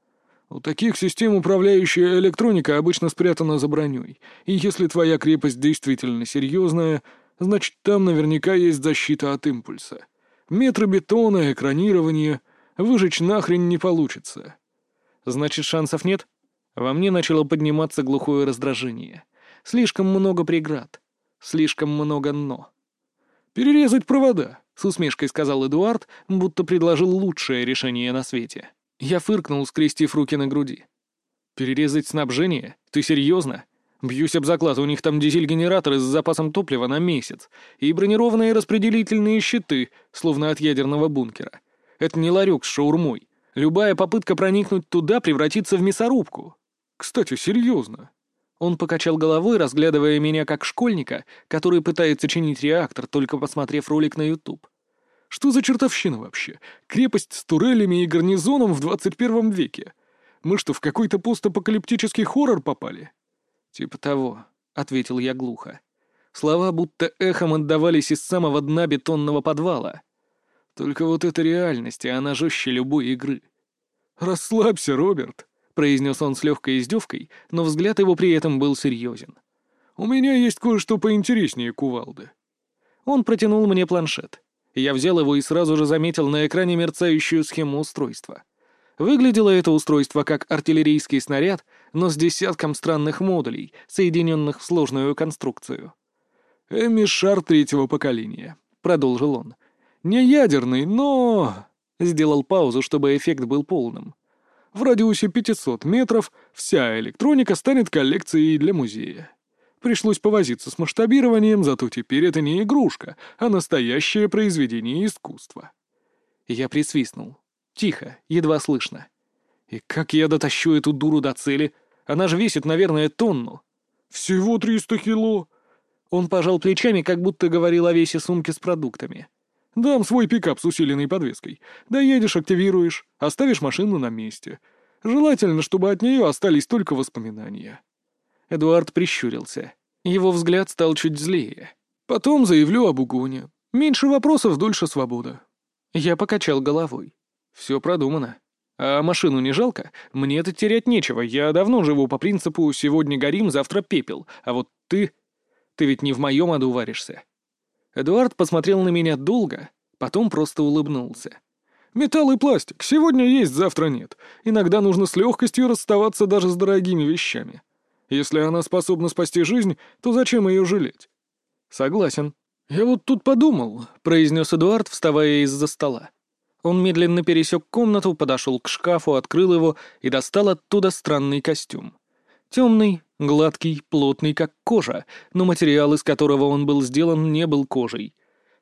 B: У таких систем управляющая электроника обычно спрятана за броней, и если твоя крепость действительно серьезная, значит там наверняка есть защита от импульса. Метры бетона, экранирование. Выжечь нахрен не получится.
A: Значит, шансов нет? Во мне начало подниматься глухое раздражение. Слишком много преград. Слишком много «но».
B: «Перерезать провода»,
A: с усмешкой сказал Эдуард, будто предложил лучшее решение на свете. Я фыркнул, скрестив руки на груди. «Перерезать снабжение? Ты серьезно? Бьюсь об заклад, у них там дизель-генераторы с запасом топлива на месяц и бронированные распределительные щиты, словно от ядерного бункера. Это не ларек с шаурмой. Любая попытка проникнуть туда превратится в мясорубку.
B: Кстати, серьезно.
A: Он покачал головой, разглядывая меня как школьника, который пытается чинить реактор, только посмотрев ролик на YouTube.
B: Что за чертовщина вообще? Крепость с турелями и гарнизоном в 21 веке? Мы что, в какой-то постапокалиптический хоррор попали?
A: Типа того, — ответил я глухо. Слова будто эхом отдавались из самого дна бетонного подвала. Только вот это реальность, и она жестче любой игры.
B: «Расслабься, Роберт»,
A: произнес он с легкой издевкой, но взгляд его при этом был серьезен.
B: «У меня есть кое-что поинтереснее кувалды».
A: Он протянул мне планшет. Я взял его и сразу же заметил на экране мерцающую схему устройства. Выглядело это устройство как артиллерийский снаряд, но с десятком странных модулей, соединенных в сложную конструкцию.
B: «Эми-шар третьего поколения», — продолжил он. «Не ядерный, но...» Сделал паузу, чтобы эффект был полным. В радиусе 500 метров вся электроника станет коллекцией для музея. Пришлось повозиться с масштабированием, зато теперь это не игрушка, а настоящее произведение искусства.
A: Я присвистнул. Тихо, едва слышно. И как я дотащу эту дуру до цели? Она же весит, наверное, тонну.
B: Всего 300 кило.
A: Он пожал плечами, как будто говорил о весе сумки с продуктами.
B: Дам свой пикап с усиленной подвеской. Доедешь, активируешь, оставишь машину на месте. Желательно, чтобы от нее остались только воспоминания».
A: Эдуард прищурился. Его взгляд стал чуть злее.
B: «Потом заявлю об угоне. Меньше вопросов, дольше свобода».
A: Я покачал головой. «Все продумано. А машину не жалко? мне это терять нечего. Я давно живу по принципу «сегодня горим, завтра пепел». А вот ты... Ты ведь не в моем аду варишься. Эдуард посмотрел на меня долго, потом просто улыбнулся.
B: «Металл и пластик. Сегодня есть, завтра нет. Иногда нужно с легкостью расставаться даже с дорогими вещами. Если она способна спасти жизнь, то зачем ее жалеть?»
A: «Согласен». «Я вот тут подумал», — произнес Эдуард, вставая из-за стола. Он медленно пересек комнату, подошел к шкафу, открыл его и достал оттуда странный костюм. Темный, гладкий, плотный, как кожа, но материал, из которого он был сделан, не был кожей.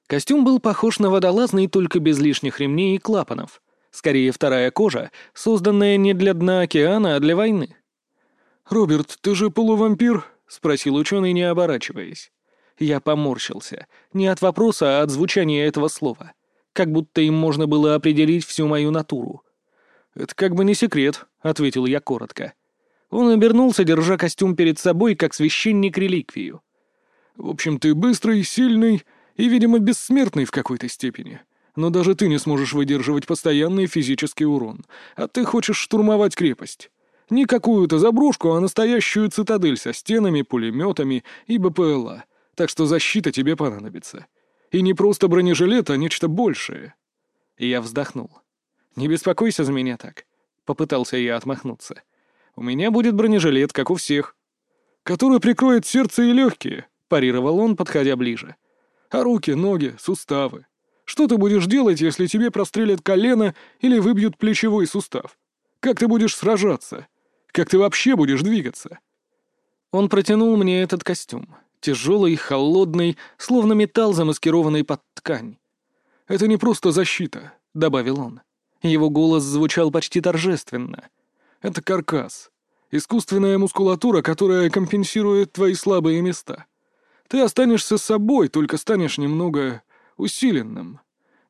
A: Костюм был похож на водолазный, только без лишних ремней и клапанов. Скорее, вторая кожа, созданная не для дна океана, а для войны.
B: «Роберт, ты же полувампир?»
A: — спросил ученый, не оборачиваясь. Я поморщился. Не от вопроса, а от звучания этого слова. Как будто им можно было определить всю мою натуру. «Это как бы не секрет», — ответил я коротко. Он обернулся, держа костюм перед собой, как священник-реликвию.
B: «В общем, ты быстрый, сильный и, видимо, бессмертный в какой-то степени. Но даже ты не сможешь выдерживать постоянный физический урон. А ты хочешь штурмовать крепость. Не какую-то заброшку, а настоящую цитадель со стенами, пулеметами и БПЛА. Так что защита тебе понадобится. И не просто бронежилет, а нечто большее.
A: Я вздохнул. «Не беспокойся за меня так», — попытался я отмахнуться. «У меня будет бронежилет, как у всех».
B: «Который прикроет сердце и легкие», — парировал он, подходя ближе. «А руки, ноги, суставы. Что ты будешь делать, если тебе прострелят колено или выбьют плечевой сустав? Как ты будешь сражаться? Как ты вообще будешь двигаться?»
A: Он протянул мне этот костюм. Тяжелый, холодный, словно металл, замаскированный под ткань.
B: «Это не просто защита», — добавил он. Его голос звучал почти торжественно. «Это каркас. Искусственная мускулатура, которая компенсирует твои слабые места. Ты останешься собой, только станешь немного усиленным.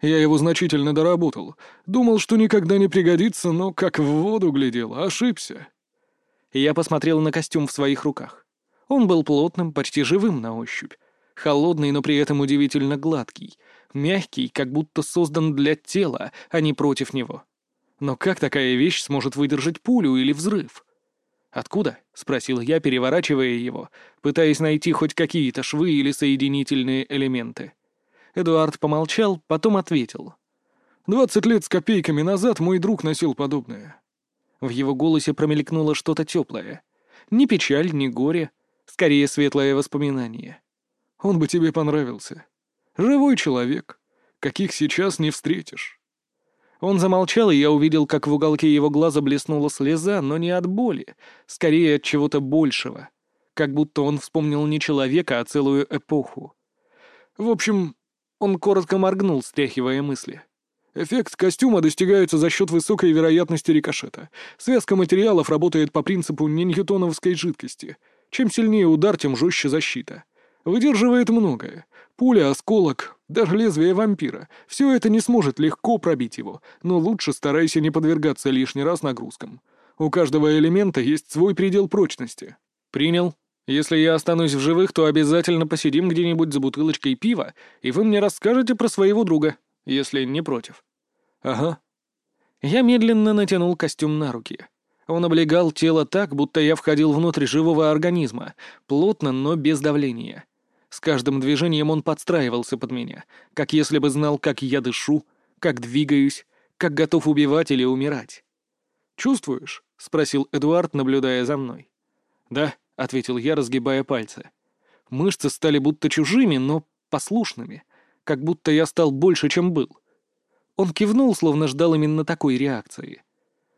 B: Я его значительно доработал. Думал, что никогда не пригодится, но как в воду глядел, ошибся».
A: Я посмотрел на костюм в своих руках. Он был плотным, почти живым на ощупь. Холодный, но при этом удивительно гладкий. Мягкий, как будто создан для тела, а не против него. Но как такая вещь сможет выдержать пулю или взрыв? «Откуда?» — спросил я, переворачивая его, пытаясь найти хоть какие-то швы или соединительные элементы. Эдуард помолчал, потом ответил.
B: «Двадцать лет с копейками назад мой друг носил подобное».
A: В его голосе промелькнуло что-то теплое. Ни печаль, ни горе, Скорее, светлое воспоминание.
B: Он бы тебе понравился. Живой человек, каких сейчас не встретишь.
A: Он замолчал, и я увидел, как в уголке его глаза блеснула слеза, но не от боли, скорее от чего-то большего. Как будто он вспомнил не человека, а целую эпоху.
B: В общем, он коротко моргнул, стряхивая мысли. Эффект костюма достигается за счет высокой вероятности рикошета. Связка материалов работает по принципу неньютоновской жидкости — чем сильнее удар, тем жестче защита. Выдерживает многое. Пуля, осколок, даже лезвие вампира. Все это не сможет легко пробить его, но лучше старайся не подвергаться лишний раз нагрузкам. У каждого элемента есть свой предел прочности.
A: Принял. Если я останусь в живых, то обязательно посидим где-нибудь за бутылочкой пива, и вы мне расскажете про своего друга, если не против.
B: Ага.
A: Я медленно натянул костюм на руки. Он облегал тело так, будто я входил внутрь живого организма, плотно, но без давления. С каждым движением он подстраивался под меня, как если бы знал, как я дышу, как двигаюсь, как готов убивать или умирать.
B: «Чувствуешь?» — спросил
A: Эдуард, наблюдая за мной.
B: «Да», — ответил я, разгибая пальцы. Мышцы стали будто чужими, но послушными, как будто я стал больше, чем был.
A: Он кивнул, словно ждал именно такой реакции.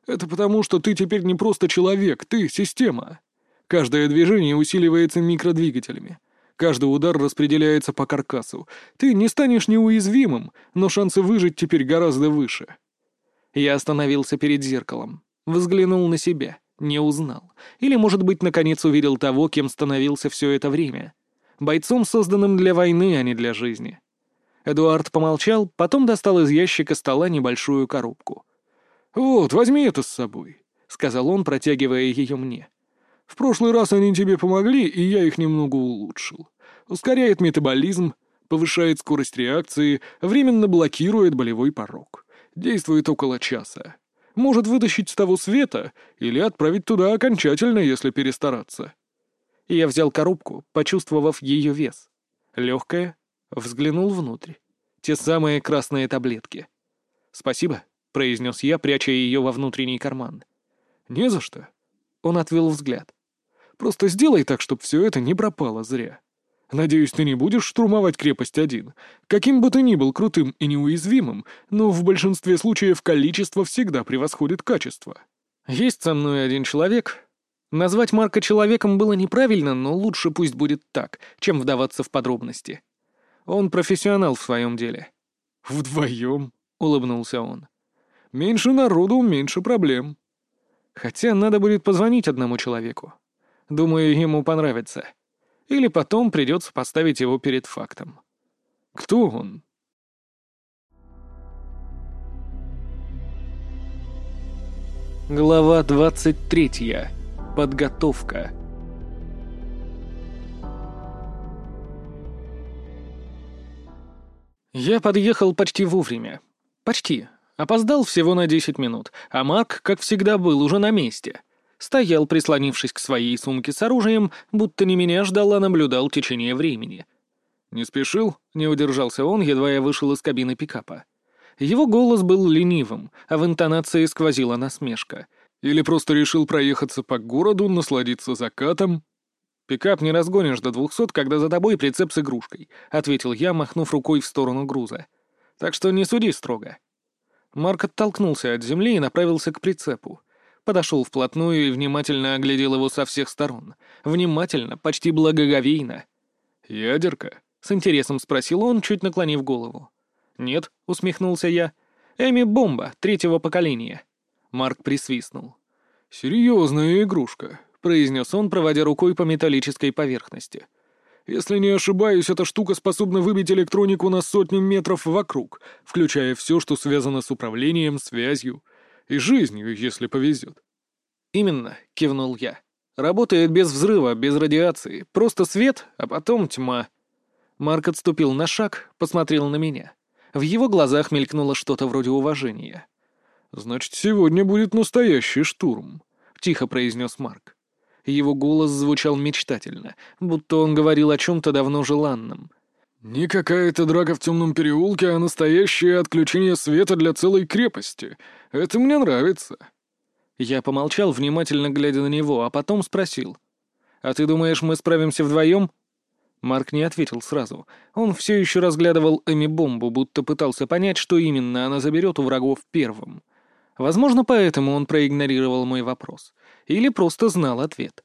B: Это потому, что ты теперь не просто человек, ты — система. Каждое движение усиливается микродвигателями. Каждый удар распределяется по каркасу. Ты не станешь неуязвимым, но шансы выжить теперь гораздо выше.
A: Я остановился перед зеркалом. Взглянул на себя. Не узнал. Или, может быть, наконец увидел того, кем становился все это время. Бойцом, созданным для войны, а не для жизни. Эдуард помолчал, потом достал из ящика стола небольшую коробку.
B: «Вот, возьми это с собой», — сказал он, протягивая ее мне. «В прошлый раз они тебе помогли, и я их немного улучшил. Ускоряет метаболизм, повышает скорость реакции, временно блокирует болевой порог. Действует около часа. Может вытащить с того света или отправить туда окончательно, если перестараться».
A: Я взял коробку, почувствовав ее вес. Легкая, взглянул внутрь. Те самые красные таблетки. «Спасибо», — произнес я, пряча ее во внутренний карман.
B: «Не за что». Он отвел взгляд. «Просто сделай так, чтобы все это не пропало зря. Надеюсь, ты не будешь штурмовать крепость один. Каким бы ты ни был крутым и неуязвимым, но в большинстве случаев количество всегда превосходит качество.
A: Есть со мной один человек. Назвать Марка человеком было неправильно, но лучше пусть будет так, чем вдаваться в подробности. Он профессионал в своем деле.
B: «Вдвоем», — улыбнулся он. «Меньше народу, меньше проблем».
A: Хотя надо будет позвонить одному человеку. Думаю, ему понравится. Или потом придется поставить его перед фактом.
B: Кто он?
A: Глава 23. Подготовка. Я подъехал почти вовремя. Почти. Опоздал всего на 10 минут, а Марк, как всегда, был уже на месте. Стоял, прислонившись к своей сумке с оружием, будто не меня ждал, а наблюдал течение времени. «Не спешил?» — не удержался он, едва я вышел из кабины пикапа. Его голос был ленивым, а в интонации сквозила насмешка. «Или просто решил проехаться по городу, насладиться закатом?» «Пикап не разгонишь до двухсот, когда за тобой прицеп с игрушкой», — ответил я, махнув рукой в сторону груза. «Так что не суди строго». Марк оттолкнулся от земли и направился к прицепу. Подошел вплотную и внимательно оглядел его со всех сторон. Внимательно, почти благоговейно.
B: «Ядерка?»
A: — с интересом спросил он, чуть наклонив голову. «Нет», — усмехнулся я. «Эми-бомба, третьего поколения». Марк присвистнул.
B: «Серьезная игрушка», — произнес он, проводя рукой по металлической поверхности. Если не ошибаюсь, эта штука способна выбить электронику на сотни метров вокруг, включая все, что связано с управлением, связью и жизнью, если повезет.
A: «Именно», — кивнул я. «Работает без взрыва, без радиации. Просто свет, а потом тьма». Марк отступил на шаг, посмотрел на меня. В его глазах мелькнуло что-то вроде уважения.
B: «Значит, сегодня будет настоящий штурм», — тихо произнес Марк.
A: Его голос звучал мечтательно, будто он говорил о чем-то давно желанном.
B: «Не какая-то драка в темном переулке, а настоящее отключение света для целой крепости. Это мне нравится».
A: Я помолчал, внимательно глядя на него, а потом спросил. «А ты думаешь, мы справимся вдвоем?» Марк не ответил сразу. Он все еще разглядывал Эми-бомбу, будто пытался понять, что именно она заберет у врагов первым. Возможно, поэтому он проигнорировал мой вопрос. Или просто знал ответ.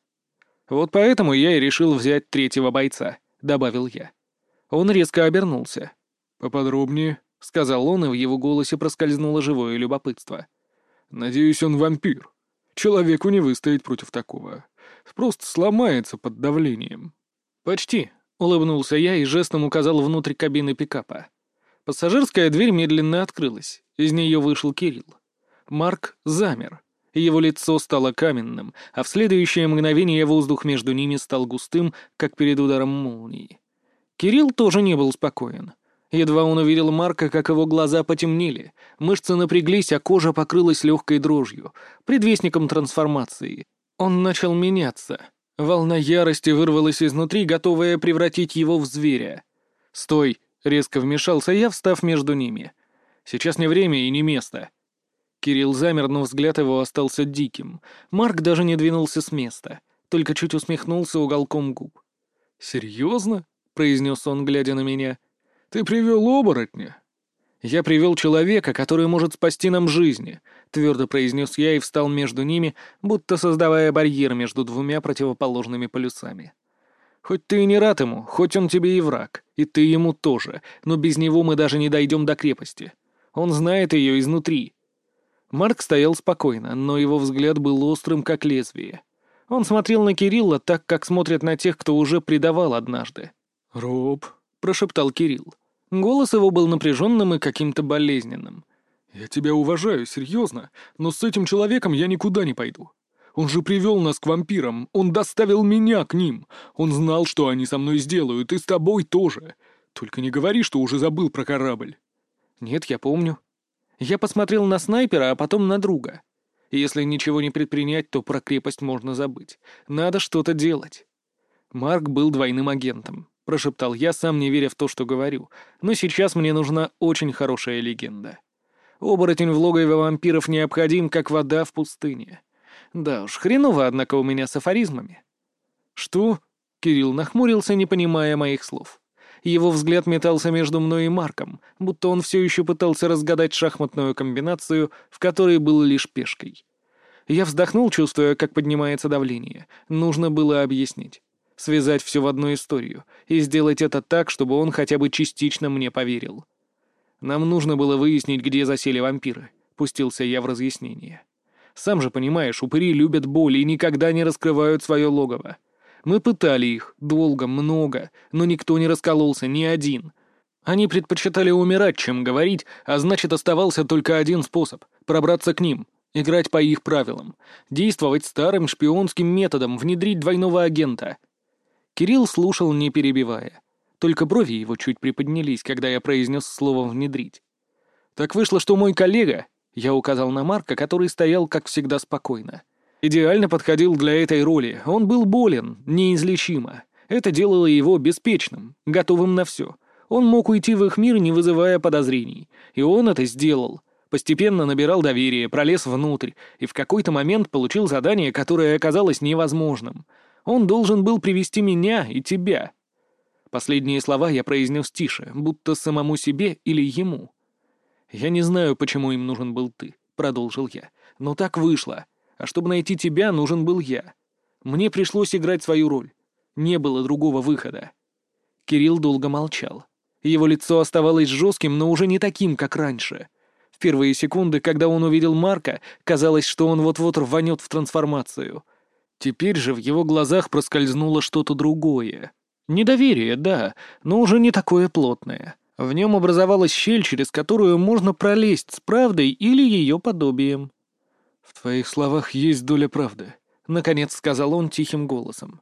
A: «Вот поэтому я и решил взять третьего бойца», — добавил я. Он резко обернулся.
B: «Поподробнее», — сказал он, и в его голосе проскользнуло живое любопытство. «Надеюсь, он вампир. Человеку не выстоять против такого. Просто сломается под давлением».
A: «Почти», — улыбнулся я и жестом указал внутрь кабины пикапа. Пассажирская дверь медленно открылась. Из нее вышел Кирилл. Марк замер. Его лицо стало каменным, а в следующее мгновение воздух между ними стал густым, как перед ударом молнии. Кирилл тоже не был спокоен. Едва он увидел Марка, как его глаза потемнели, мышцы напряглись, а кожа покрылась легкой дрожью, предвестником трансформации. Он начал меняться. Волна ярости вырвалась изнутри, готовая превратить его в зверя. «Стой!» — резко вмешался я, встав между ними. «Сейчас не время и не место. Кирилл замер, но взгляд его остался диким. Марк даже не двинулся с места, только чуть усмехнулся уголком губ.
B: «Серьезно?» — произнес он, глядя на меня. «Ты привел оборотня?»
A: «Я привел человека, который может спасти нам жизни», — твердо произнес я и встал между ними, будто создавая барьер между двумя противоположными полюсами. «Хоть ты и не рад ему, хоть он тебе и враг, и ты ему тоже, но без него мы даже не дойдем до крепости. Он знает ее изнутри, Марк стоял спокойно, но его взгляд был острым, как лезвие. Он смотрел на Кирилла так, как смотрят на тех, кто уже предавал однажды.
B: «Роб», —
A: прошептал Кирилл. Голос его был напряженным и каким-то болезненным.
B: «Я тебя уважаю, серьезно, но с этим человеком я никуда не пойду. Он же привел нас к вампирам, он доставил меня к ним. Он знал, что они со мной сделают, и с тобой тоже. Только не говори, что уже забыл про корабль».
A: «Нет, я помню. Я посмотрел на снайпера, а потом на друга. Если ничего не предпринять, то про крепость можно забыть. Надо что-то делать. Марк был двойным агентом, прошептал я, сам не веря в то, что говорю. Но сейчас мне нужна очень хорошая легенда. Оборотень в логове вампиров необходим, как вода в пустыне. Да уж, хреново, однако, у меня с афоризмами.
B: «Что?»
E: — Кирилл нахмурился, не понимая моих слов. Его взгляд метался между мной и Марком, будто он все еще пытался разгадать шахматную комбинацию, в которой был лишь пешкой. Я вздохнул, чувствуя, как поднимается давление. Нужно было объяснить. Связать все в одну историю и сделать это так, чтобы он хотя бы частично мне поверил. Нам нужно было выяснить, где засели вампиры. Пустился я в разъяснение. Сам же понимаешь, упыри любят боль и никогда не раскрывают свое логово. Мы пытали их, долго, много, но никто не раскололся, ни один. Они предпочитали умирать, чем говорить, а значит, оставался только один способ — пробраться к ним, играть по их правилам, действовать старым шпионским методом, внедрить двойного агента. Кирилл слушал, не перебивая. Только брови его чуть приподнялись, когда я произнес слово «внедрить». Так вышло, что мой коллега, я указал на Марка, который стоял, как всегда, спокойно, — идеально подходил для этой роли. Он был болен, неизлечимо. Это делало его беспечным, готовым на все. Он мог уйти в их мир, не вызывая подозрений. И он это сделал. Постепенно набирал доверие, пролез внутрь, и в какой-то момент получил задание, которое оказалось невозможным. Он должен был привести меня и тебя. Последние слова я произнес тише, будто самому себе или ему. «Я не знаю, почему им нужен был ты», — продолжил я. «Но так вышло. А чтобы найти тебя, нужен был я. Мне пришлось играть свою роль. Не было другого выхода. Кирилл долго молчал. Его лицо оставалось жестким, но уже не таким, как раньше. В первые секунды, когда он увидел Марка, казалось, что он вот-вот рванет в трансформацию. Теперь же в его глазах проскользнуло что-то другое. Недоверие, да, но уже не такое плотное. В нем образовалась щель, через которую можно пролезть с правдой или ее подобием.
A: «В твоих словах есть доля правды», — наконец сказал он тихим голосом.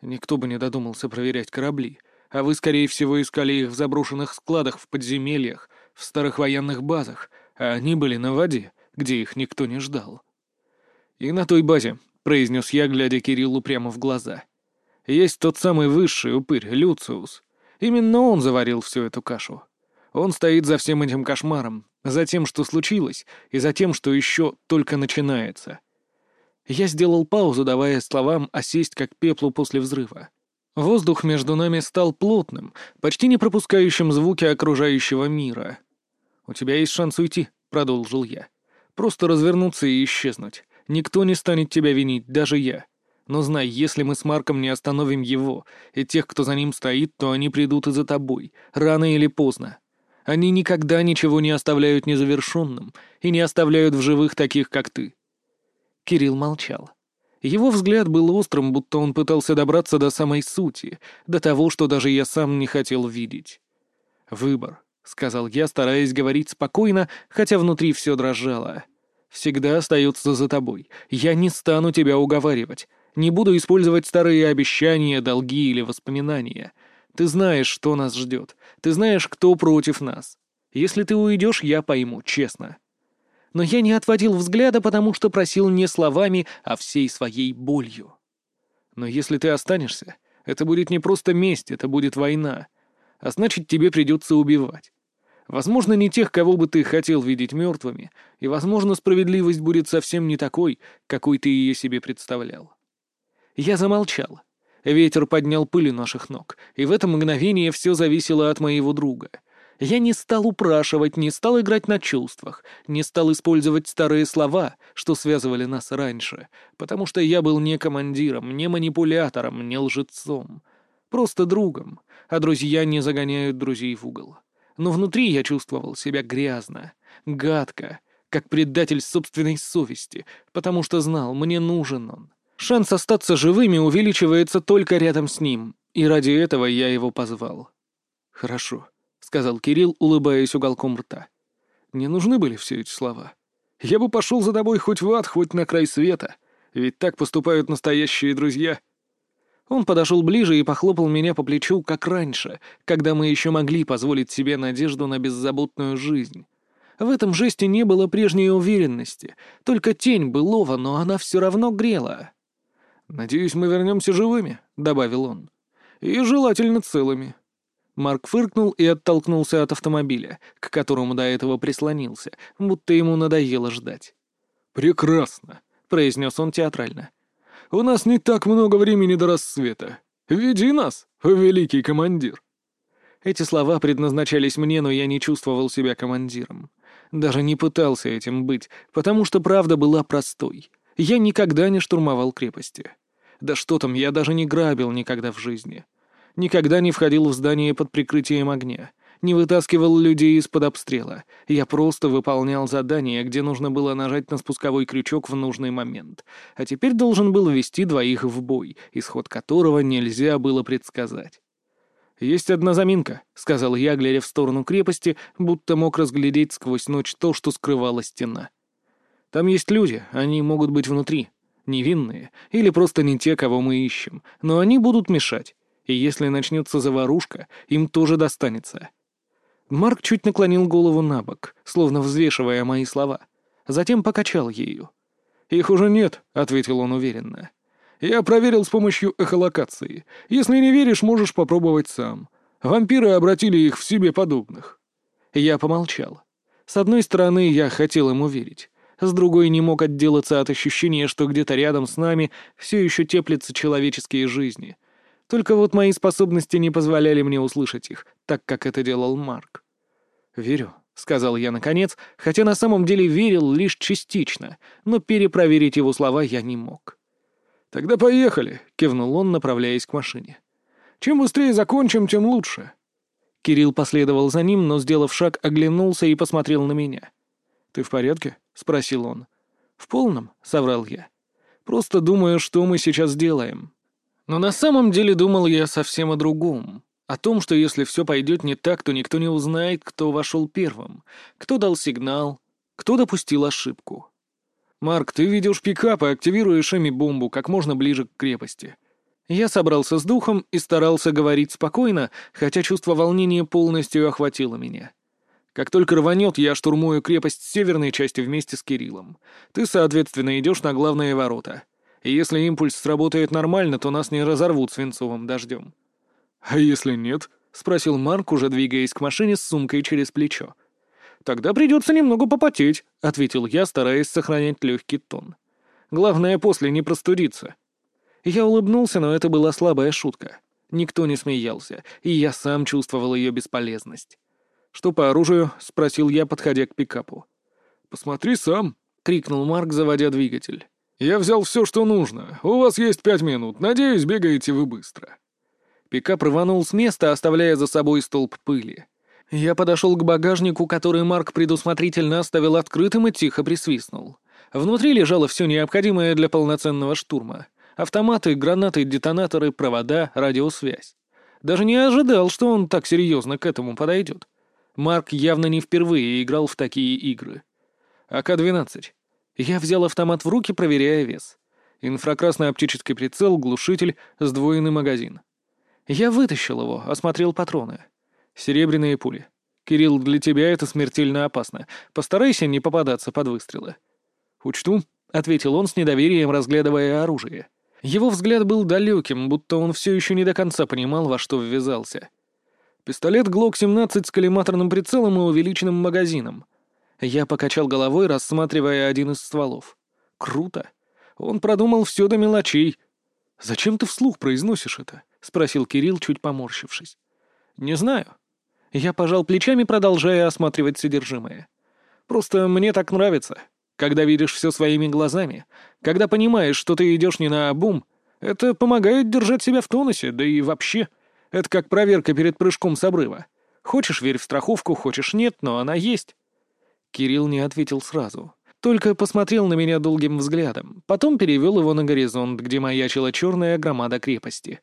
A: «Никто бы не додумался проверять корабли, а вы, скорее всего, искали их в заброшенных складах в подземельях, в старых военных базах, а они были на воде, где их никто не ждал». «И на той базе», — произнес я, глядя Кириллу прямо в глаза. «Есть тот самый высший упырь, Люциус. Именно он заварил всю эту кашу. Он стоит за всем этим кошмаром, за тем, что случилось, и за тем, что еще только начинается. Я сделал паузу, давая словам осесть как пеплу после взрыва. Воздух между нами стал плотным, почти не пропускающим звуки окружающего мира. «У тебя есть шанс уйти», — продолжил я. «Просто развернуться и исчезнуть. Никто не станет тебя винить, даже я. Но знай, если мы с Марком не остановим его и тех, кто за ним стоит, то они придут и за тобой, рано или поздно. Они никогда ничего не оставляют незавершенным и не оставляют в живых таких, как ты». Кирилл молчал. Его взгляд был острым, будто он пытался добраться до самой сути, до того, что даже я сам не хотел видеть. «Выбор», — сказал я, стараясь говорить спокойно, хотя внутри все дрожало. «Всегда остается за тобой. Я не стану тебя уговаривать. Не буду использовать старые обещания, долги или воспоминания. Ты знаешь, что нас ждет. Ты знаешь, кто против нас. Если ты уйдешь, я пойму, честно. Но я не отводил взгляда, потому что просил не словами, а всей своей болью. Но если ты останешься, это будет не просто месть, это будет война. А значит, тебе придется убивать. Возможно, не тех, кого бы ты хотел видеть мертвыми, и, возможно, справедливость будет совсем не такой, какой ты ее себе представлял. Я замолчал. Ветер поднял пыль у наших ног, и в это мгновение все зависело от моего друга. Я не стал упрашивать, не стал играть на чувствах, не стал использовать старые слова, что связывали нас раньше, потому что я был не командиром, не манипулятором, не лжецом. Просто другом, а друзья не загоняют друзей в угол. Но внутри я чувствовал себя грязно, гадко, как предатель собственной совести, потому что знал, мне нужен он. Шанс остаться живыми увеличивается только рядом с ним, и ради этого я его позвал. «Хорошо», — сказал Кирилл, улыбаясь уголком рта. «Не нужны были все эти слова. Я бы пошел за тобой хоть в ад, хоть на край света, ведь так поступают настоящие друзья». Он подошел ближе и похлопал меня по плечу, как раньше, когда мы еще могли позволить себе надежду на беззаботную жизнь. В этом жесте не было прежней уверенности, только тень былого, но она все равно грела. «Надеюсь, мы вернемся живыми», — добавил он. «И желательно целыми». Марк фыркнул и оттолкнулся от автомобиля, к которому до этого прислонился, будто ему надоело ждать. «Прекрасно», — произнес он театрально. «У нас не так много времени до рассвета.
B: «Веди нас, великий командир!»
A: Эти слова предназначались мне, но я не чувствовал себя командиром. Даже не пытался этим быть, потому что правда была простой. Я никогда не штурмовал крепости. Да что там, я даже не грабил никогда в жизни. Никогда не входил в здание под прикрытием огня. Не вытаскивал людей из-под обстрела. Я просто выполнял задание, где нужно было нажать на спусковой крючок в нужный момент. А теперь должен был ввести двоих в бой, исход которого нельзя было предсказать. «Есть одна заминка», — сказал я, глядя в сторону крепости, будто мог разглядеть сквозь ночь то, что скрывала стена. «Там есть люди, они могут быть внутри, невинные, или просто не те, кого мы ищем, но они будут мешать, и если начнется заварушка, им тоже достанется». Марк чуть наклонил голову на бок, словно взвешивая мои слова, затем покачал ею. «Их уже нет», — ответил он уверенно. Я проверил с помощью эхолокации. Если не веришь, можешь попробовать сам. Вампиры обратили их в себе подобных». Я помолчал. С одной стороны, я хотел ему верить. С другой, не мог отделаться от ощущения, что где-то рядом с нами все еще теплятся человеческие жизни. Только вот мои способности не позволяли мне услышать их, так как это делал Марк. «Верю», — сказал я наконец, хотя на самом деле верил лишь частично, но перепроверить его слова я не мог. «Тогда поехали», — кивнул он, направляясь к машине. «Чем быстрее закончим, тем лучше». Кирилл последовал за ним, но, сделав шаг, оглянулся и посмотрел на меня. «Ты в порядке?» — спросил он. «В полном», — соврал я. «Просто думаю, что мы сейчас сделаем». Но на самом деле думал я совсем о другом. О том, что если все пойдет не так, то никто не узнает, кто вошел первым, кто дал сигнал, кто допустил ошибку. «Марк, ты ведешь пикап и активируешь ими бомбу как можно ближе к крепости». Я собрался с духом и старался говорить спокойно, хотя чувство волнения полностью охватило меня. Как только рванет, я штурмую крепость северной части вместе с Кириллом. Ты, соответственно, идешь на главные ворота. И если импульс сработает нормально, то нас не разорвут свинцовым дождем. «А если нет?» — спросил Марк, уже двигаясь к машине с сумкой через плечо. «Тогда придется немного попотеть», — ответил я, стараясь сохранять легкий тон. «Главное, после не простудиться». Я улыбнулся, но это была слабая шутка. Никто не смеялся, и я сам чувствовал ее бесполезность. «Что по оружию?» — спросил я, подходя к пикапу. «Посмотри сам», — крикнул Марк, заводя двигатель. «Я взял все, что нужно. У вас есть пять минут. Надеюсь, бегаете вы быстро». Пикап рванул с места, оставляя за собой столб пыли. Я подошел к багажнику, который Марк предусмотрительно оставил открытым и тихо присвистнул. Внутри лежало все необходимое для полноценного штурма. Автоматы, гранаты, детонаторы, провода, радиосвязь. Даже не ожидал, что он так серьезно к этому подойдет. Марк явно не впервые играл в такие игры. АК-12. Я взял автомат в руки, проверяя вес. Инфракрасный оптический прицел, глушитель, сдвоенный магазин. Я вытащил его, осмотрел патроны. Серебряные пули. Кирилл, для тебя это смертельно опасно. Постарайся не попадаться под выстрелы. Учту, — ответил он с недоверием, разглядывая оружие. Его взгляд был далеким, будто он все еще не до конца понимал, во что ввязался. Пистолет ГЛОК-17 с коллиматорным прицелом и увеличенным магазином. Я покачал головой, рассматривая один из стволов. Круто. Он продумал все до мелочей. «Зачем ты вслух произносишь это?» — спросил Кирилл, чуть поморщившись. «Не знаю. Я пожал плечами, продолжая осматривать содержимое. Просто мне так нравится. Когда видишь все своими глазами, когда понимаешь, что ты идешь не на обум, это помогает держать себя в тонусе, да и вообще. Это как проверка перед прыжком с обрыва. Хочешь, верь в страховку, хочешь, нет, но она есть. Кирилл не ответил сразу. Только посмотрел на меня долгим взглядом, потом перевел его на горизонт, где маячила черная громада крепости.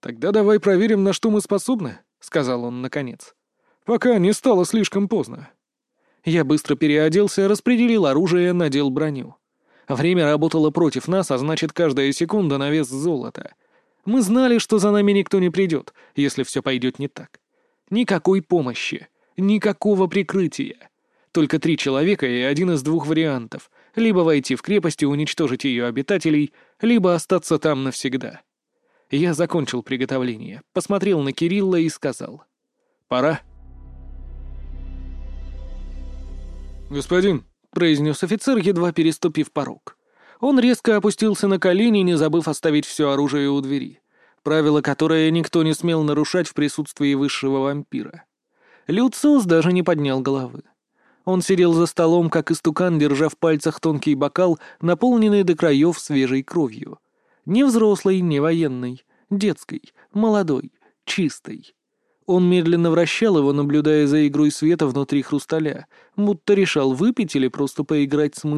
A: «Тогда давай проверим, на что мы способны», — сказал он наконец. «Пока не стало слишком поздно». Я быстро переоделся, распределил оружие, надел броню. Время работало против нас, а значит, каждая секунда на вес золота. Мы знали, что за нами никто не придет, если все пойдет не так. Никакой помощи, никакого прикрытия. Только три человека и один из двух вариантов — либо войти в крепость и уничтожить ее обитателей, либо остаться там навсегда. Я закончил приготовление, посмотрел на Кирилла и сказал. «Пора». «Господин», — произнес офицер, едва переступив порог. Он резко опустился на колени, не забыв оставить все оружие у двери. правило которое никто не смел нарушать в присутствии высшего вампира. Люциус даже не поднял головы. Он сидел за столом, как истукан, держа в пальцах тонкий бокал, наполненный до краев свежей кровью. Не взрослый, не военный, детской, молодой, чистой. Он медленно вращал его, наблюдая за игрой света внутри хрусталя, будто решал, выпить или просто поиграть с мыслью